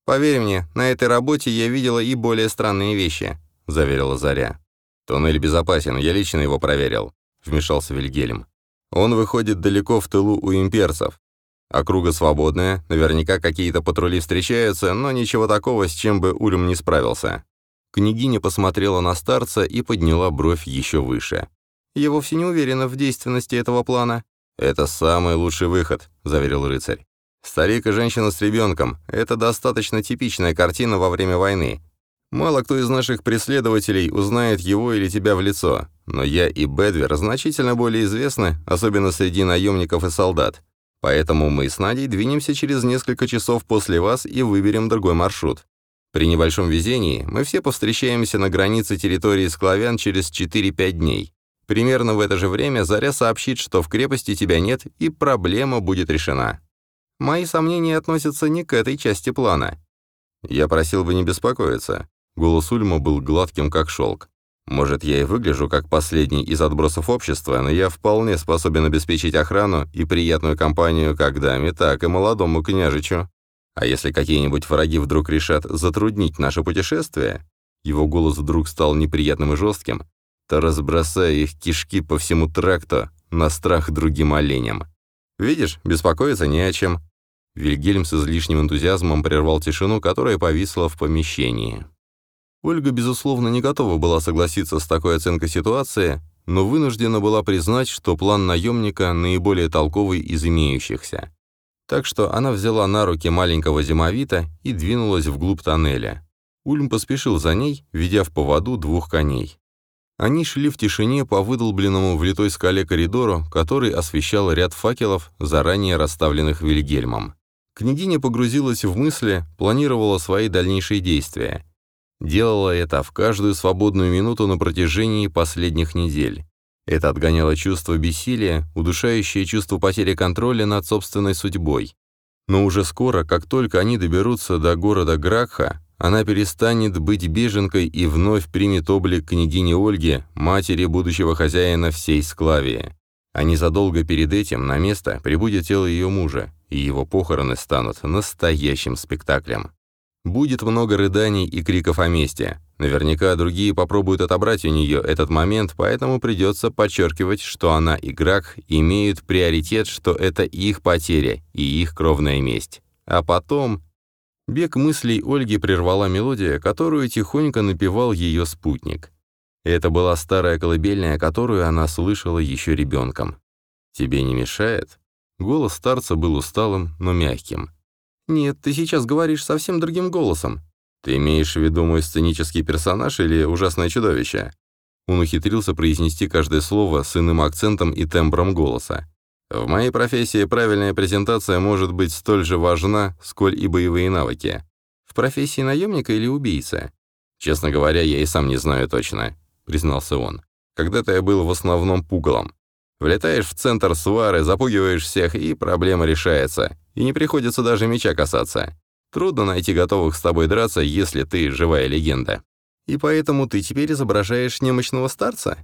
«Поверь мне, на этой работе я видела и более странные вещи. — заверила Заря. «Туннель безопасен, я лично его проверил», — вмешался Вильгельм. «Он выходит далеко в тылу у имперцев. Округа свободная, наверняка какие-то патрули встречаются, но ничего такого, с чем бы Ульм не справился». Княгиня посмотрела на старца и подняла бровь еще выше. «Я вовсе не уверена в действенности этого плана». «Это самый лучший выход», — заверил рыцарь. «Старик и женщина с ребенком — это достаточно типичная картина во время войны. Мало кто из наших преследователей узнает его или тебя в лицо, но я и Бедвер значительно более известны, особенно среди наемников и солдат. Поэтому мы с Надей двинемся через несколько часов после вас и выберем другой маршрут. При небольшом везении мы все повстречаемся на границе территории Склавян через 4-5 дней. Примерно в это же время Заря сообщит, что в крепости тебя нет, и проблема будет решена. Мои сомнения относятся не к этой части плана. Я просил бы не беспокоиться. Голос Ульма был гладким, как шелк. «Может, я и выгляжу как последний из отбросов общества, но я вполне способен обеспечить охрану и приятную компанию как даме, так и молодому княжичу. А если какие-нибудь враги вдруг решат затруднить наше путешествие?» Его голос вдруг стал неприятным и жестким. «То разбросай их кишки по всему тракту на страх другим оленям. Видишь, беспокоиться не о чем». Вильгельм с излишним энтузиазмом прервал тишину, которая повисла в помещении. Ольга, безусловно, не готова была согласиться с такой оценкой ситуации, но вынуждена была признать, что план наемника наиболее толковый из имеющихся. Так что она взяла на руки маленького зимовита и двинулась вглубь тоннеля. Ульм поспешил за ней, ведя в поводу двух коней. Они шли в тишине по выдолбленному в литой скале коридору, который освещал ряд факелов, заранее расставленных Вильгельмом. Княгиня погрузилась в мысли, планировала свои дальнейшие действия. Делала это в каждую свободную минуту на протяжении последних недель. Это отгоняло чувство бессилия, удушающее чувство потери контроля над собственной судьбой. Но уже скоро, как только они доберутся до города Гракха, она перестанет быть беженкой и вновь примет облик княгини Ольги, матери будущего хозяина всей Склавии. А незадолго перед этим на место прибудет тело ее мужа, и его похороны станут настоящим спектаклем. Будет много рыданий и криков о мести. Наверняка другие попробуют отобрать у нее этот момент, поэтому придется подчеркивать, что она и Грак имеют приоритет, что это их потеря и их кровная месть. А потом... Бег мыслей Ольги прервала мелодия, которую тихонько напевал ее спутник. Это была старая колыбельная, которую она слышала еще ребенком. «Тебе не мешает?» Голос старца был усталым, но мягким. «Нет, ты сейчас говоришь совсем другим голосом. Ты имеешь в виду мой сценический персонаж или ужасное чудовище?» Он ухитрился произнести каждое слово с иным акцентом и тембром голоса. В моей профессии правильная презентация может быть столь же важна, сколь и боевые навыки. В профессии наемника или убийца? Честно говоря, я и сам не знаю точно, признался он. Когда-то я был в основном пугалом. Влетаешь в центр свары, запугиваешь всех, и проблема решается. И не приходится даже меча касаться. Трудно найти готовых с тобой драться, если ты живая легенда. И поэтому ты теперь изображаешь немощного старца?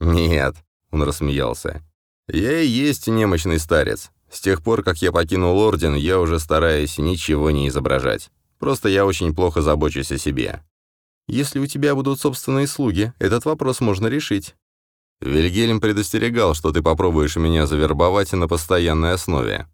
Нет, он рассмеялся. Я и есть немощный старец. С тех пор, как я покинул Орден, я уже стараюсь ничего не изображать. Просто я очень плохо забочусь о себе. Если у тебя будут собственные слуги, этот вопрос можно решить. Вильгельм предостерегал, что ты попробуешь меня завербовать на постоянной основе.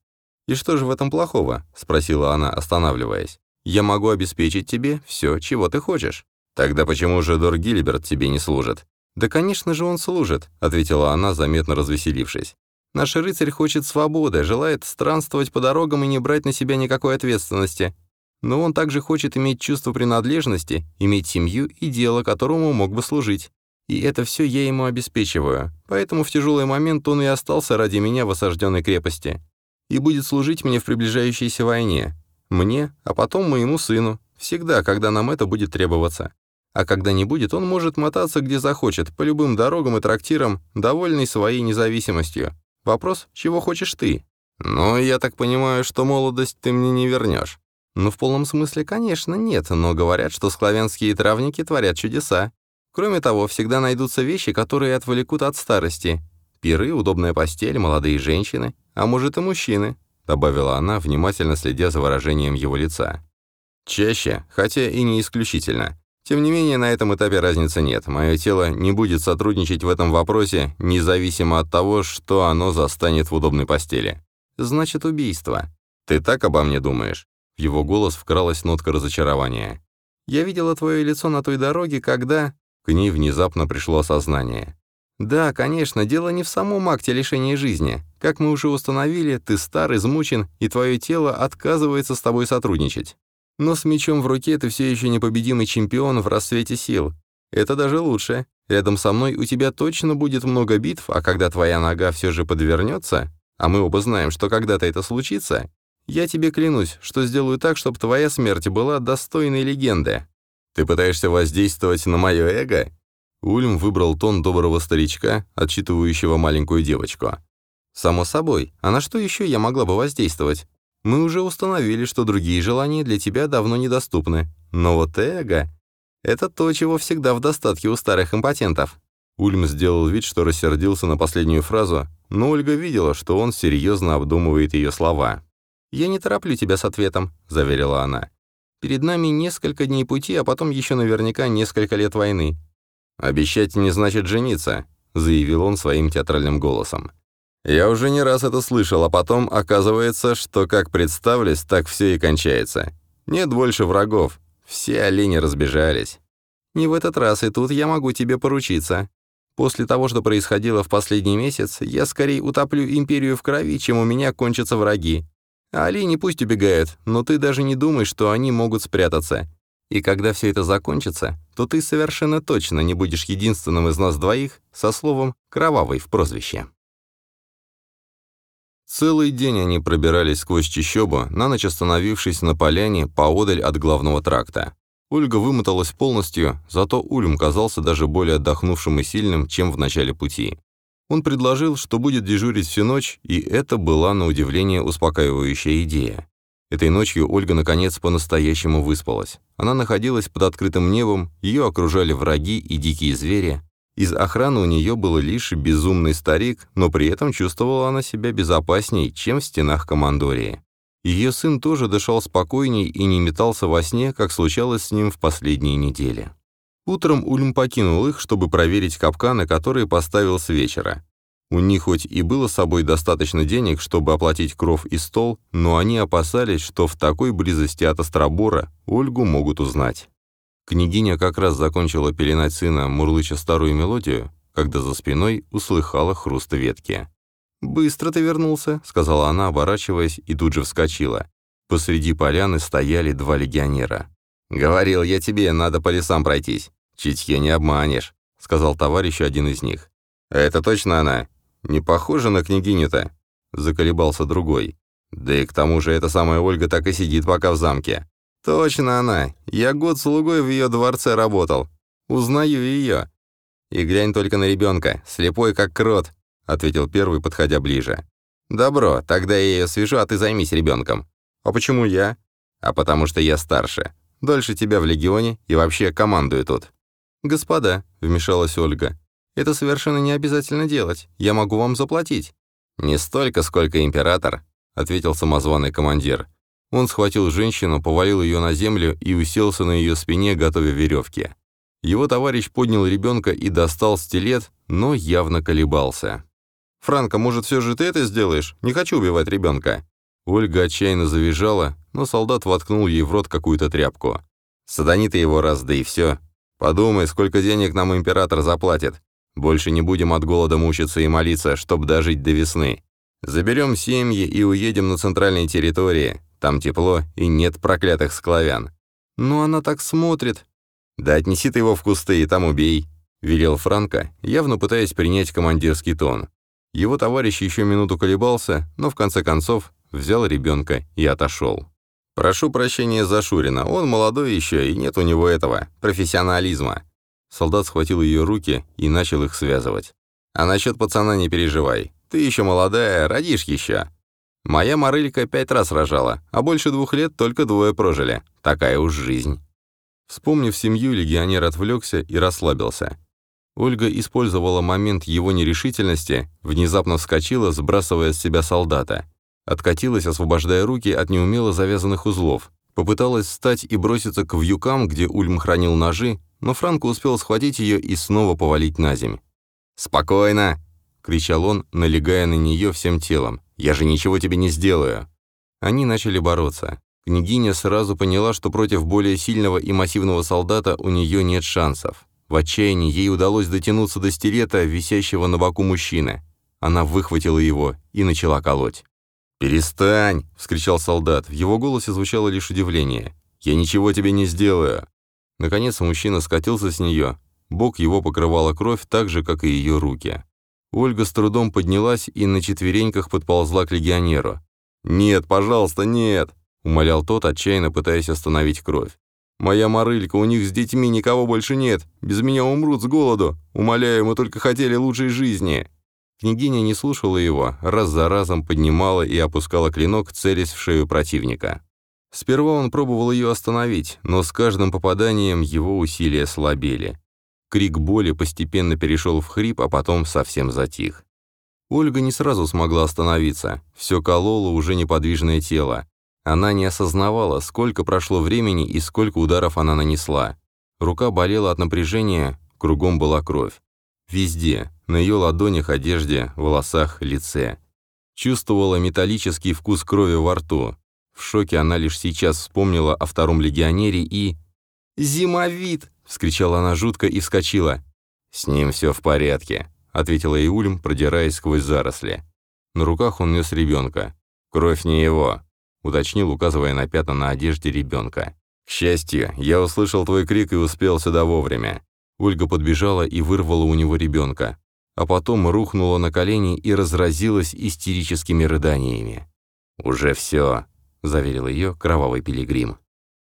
«И что же в этом плохого?» — спросила она, останавливаясь. «Я могу обеспечить тебе все, чего ты хочешь». «Тогда почему же Дор Гильберт тебе не служит?» «Да, конечно же, он служит», — ответила она, заметно развеселившись. «Наш рыцарь хочет свободы, желает странствовать по дорогам и не брать на себя никакой ответственности. Но он также хочет иметь чувство принадлежности, иметь семью и дело, которому мог бы служить. И это все я ему обеспечиваю. Поэтому в тяжелый момент он и остался ради меня в осажденной крепости. И будет служить мне в приближающейся войне. Мне, а потом моему сыну. Всегда, когда нам это будет требоваться. А когда не будет, он может мотаться где захочет, по любым дорогам и трактирам, довольный своей независимостью. Вопрос, чего хочешь ты? Ну, я так понимаю, что молодость ты мне не вернешь. Ну, в полном смысле, конечно, нет, но говорят, что склавянские травники творят чудеса. Кроме того, всегда найдутся вещи, которые отвлекут от старости. Пиры, удобная постель, молодые женщины, а может и мужчины, добавила она, внимательно следя за выражением его лица. Чаще, хотя и не исключительно. Тем не менее, на этом этапе разницы нет. Мое тело не будет сотрудничать в этом вопросе, независимо от того, что оно застанет в удобной постели. Значит, убийство. Ты так обо мне думаешь? В его голос вкралась нотка разочарования. Я видела твое лицо на той дороге, когда... К ней внезапно пришло осознание. Да, конечно, дело не в самом акте лишения жизни. Как мы уже установили, ты стар, измучен, и твое тело отказывается с тобой сотрудничать. Но с мечом в руке ты все еще непобедимый чемпион в рассвете сил. Это даже лучше. Рядом со мной у тебя точно будет много битв, а когда твоя нога все же подвернется, а мы оба знаем, что когда-то это случится, я тебе клянусь, что сделаю так, чтобы твоя смерть была достойной легенды. Ты пытаешься воздействовать на мое эго?» Ульм выбрал тон доброго старичка, отчитывающего маленькую девочку. «Само собой. А на что еще я могла бы воздействовать? Мы уже установили, что другие желания для тебя давно недоступны. Но вот эго — это то, чего всегда в достатке у старых импотентов». Ульм сделал вид, что рассердился на последнюю фразу, но Ольга видела, что он серьезно обдумывает ее слова. «Я не тороплю тебя с ответом», — заверила она. «Перед нами несколько дней пути, а потом еще наверняка несколько лет войны». «Обещать не значит жениться», — заявил он своим театральным голосом. Я уже не раз это слышал, а потом оказывается, что как представлюсь, так все и кончается. Нет больше врагов. Все олени разбежались. Не в этот раз, и тут я могу тебе поручиться. После того, что происходило в последний месяц, я скорее утоплю империю в крови, чем у меня кончатся враги. А олени пусть убегают, но ты даже не думай, что они могут спрятаться. И когда все это закончится, то ты совершенно точно не будешь единственным из нас двоих со словом «кровавый» в прозвище. Целый день они пробирались сквозь чащобу, на ночь остановившись на поляне поодаль от главного тракта. Ольга вымоталась полностью, зато Ульм казался даже более отдохнувшим и сильным, чем в начале пути. Он предложил, что будет дежурить всю ночь, и это была, на удивление, успокаивающая идея. Этой ночью Ольга наконец по-настоящему выспалась. Она находилась под открытым небом, ее окружали враги и дикие звери. Из охраны у нее был лишь безумный старик, но при этом чувствовала она себя безопасней, чем в стенах командории. Ее сын тоже дышал спокойней и не метался во сне, как случалось с ним в последние недели. Утром Ульм покинул их, чтобы проверить капканы, которые поставил с вечера. У них хоть и было с собой достаточно денег, чтобы оплатить кров и стол, но они опасались, что в такой близости от Остробора Ольгу могут узнать. Княгиня как раз закончила пеленать сына, мурлыча старую мелодию, когда за спиной услыхала хруст ветки. «Быстро ты вернулся», — сказала она, оборачиваясь, и тут же вскочила. Посреди поляны стояли два легионера. «Говорил я тебе, надо по лесам пройтись. Читье не обманешь», — сказал товарищу один из них. «Это точно она?» «Не похоже на княгиню-то», — заколебался другой. «Да и к тому же эта самая Ольга так и сидит пока в замке». «Точно она. Я год слугой в ее дворце работал. Узнаю ее». «И глянь только на ребенка, слепой как крот», — ответил первый, подходя ближе. «Добро, тогда я ее свяжу, а ты займись ребенком». «А почему я?» «А потому что я старше. Дольше тебя в легионе и вообще командую тут». «Господа», — вмешалась Ольга, это совершенно не обязательно делать. Я могу вам заплатить». «Не столько, сколько император», — ответил самозваный командир. Он схватил женщину, повалил ее на землю и уселся на ее спине, готовя веревки. Его товарищ поднял ребенка и достал стилет, но явно колебался. «Франко, может, все же ты это сделаешь? Не хочу убивать ребенка». Ольга отчаянно завизжала, но солдат воткнул ей в рот какую-то тряпку. «Садани ты его раз, да и все. Подумай, сколько денег нам император заплатит. Больше не будем от голода мучиться и молиться, чтобы дожить до весны. Заберем семьи и уедем на центральные территории. Там тепло и нет проклятых склавян. Ну она так смотрит. Да отнеси ты его в кусты и там убей, велел Франко, явно пытаясь принять командирский тон. Его товарищ еще минуту колебался, но в конце концов взял ребенка и отошел. «Прошу прощения за Шурина, он молодой еще, и нет у него этого, профессионализма. Солдат схватил ее руки и начал их связывать. «А насчет пацана не переживай. Ты еще молодая, родишь еще. Моя Марылька пять раз рожала, а больше двух лет только двое прожили. Такая уж жизнь». Вспомнив семью, легионер отвлекся и расслабился. Ольга использовала момент его нерешительности, внезапно вскочила, сбрасывая с себя солдата. Откатилась, освобождая руки от неумело завязанных узлов. Попыталась встать и броситься к вьюкам, где Ульм хранил ножи, но Франко успел схватить ее и снова повалить на земь. «Спокойно!» — кричал он, налегая на нее всем телом. «Я же ничего тебе не сделаю!» Они начали бороться. Княгиня сразу поняла, что против более сильного и массивного солдата у нее нет шансов. В отчаянии ей удалось дотянуться до стилета, висящего на боку мужчины. Она выхватила его и начала колоть. «Перестань!» — вскричал солдат. В его голосе звучало лишь удивление. «Я ничего тебе не сделаю!» Наконец мужчина скатился с нее. Бок его покрывала кровь так же, как и ее руки. Ольга с трудом поднялась и на четвереньках подползла к легионеру. «Нет, пожалуйста, нет!» — умолял тот, отчаянно пытаясь остановить кровь. «Моя Марылька, у них с детьми никого больше нет. Без меня умрут с голоду. Умоляю, мы только хотели лучшей жизни». Княгиня не слушала его, раз за разом поднимала и опускала клинок, целясь в шею противника. Сперва он пробовал ее остановить, но с каждым попаданием его усилия слабели. Крик боли постепенно перешел в хрип, а потом совсем затих. Ольга не сразу смогла остановиться, все кололо уже неподвижное тело. Она не осознавала, сколько прошло времени и сколько ударов она нанесла. Рука болела от напряжения, кругом была кровь. Везде, на ее ладонях, одежде, волосах, лице. Чувствовала металлический вкус крови во рту. В шоке она лишь сейчас вспомнила о втором легионере и... «Зимовид!» — вскричала она жутко и вскочила. «С ним все в порядке», — ответила Иулем, продираясь сквозь заросли. На руках он нес ребенка. «Кровь не его», — уточнил, указывая на пятна на одежде ребенка. «К счастью, я услышал твой крик и успел сюда вовремя». Ольга подбежала и вырвала у него ребенка, а потом рухнула на колени и разразилась истерическими рыданиями. «Уже все», — заверил ее кровавый пилигрим.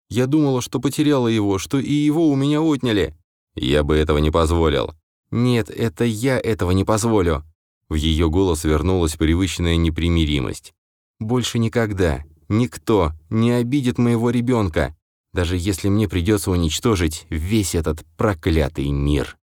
«Я думала, что потеряла его, что и его у меня отняли». «Я бы этого не позволил». «Нет, это я этого не позволю». В ее голос вернулась привычная непримиримость. «Больше никогда. никто не обидит моего ребенка, даже если мне придется уничтожить весь этот проклятый мир.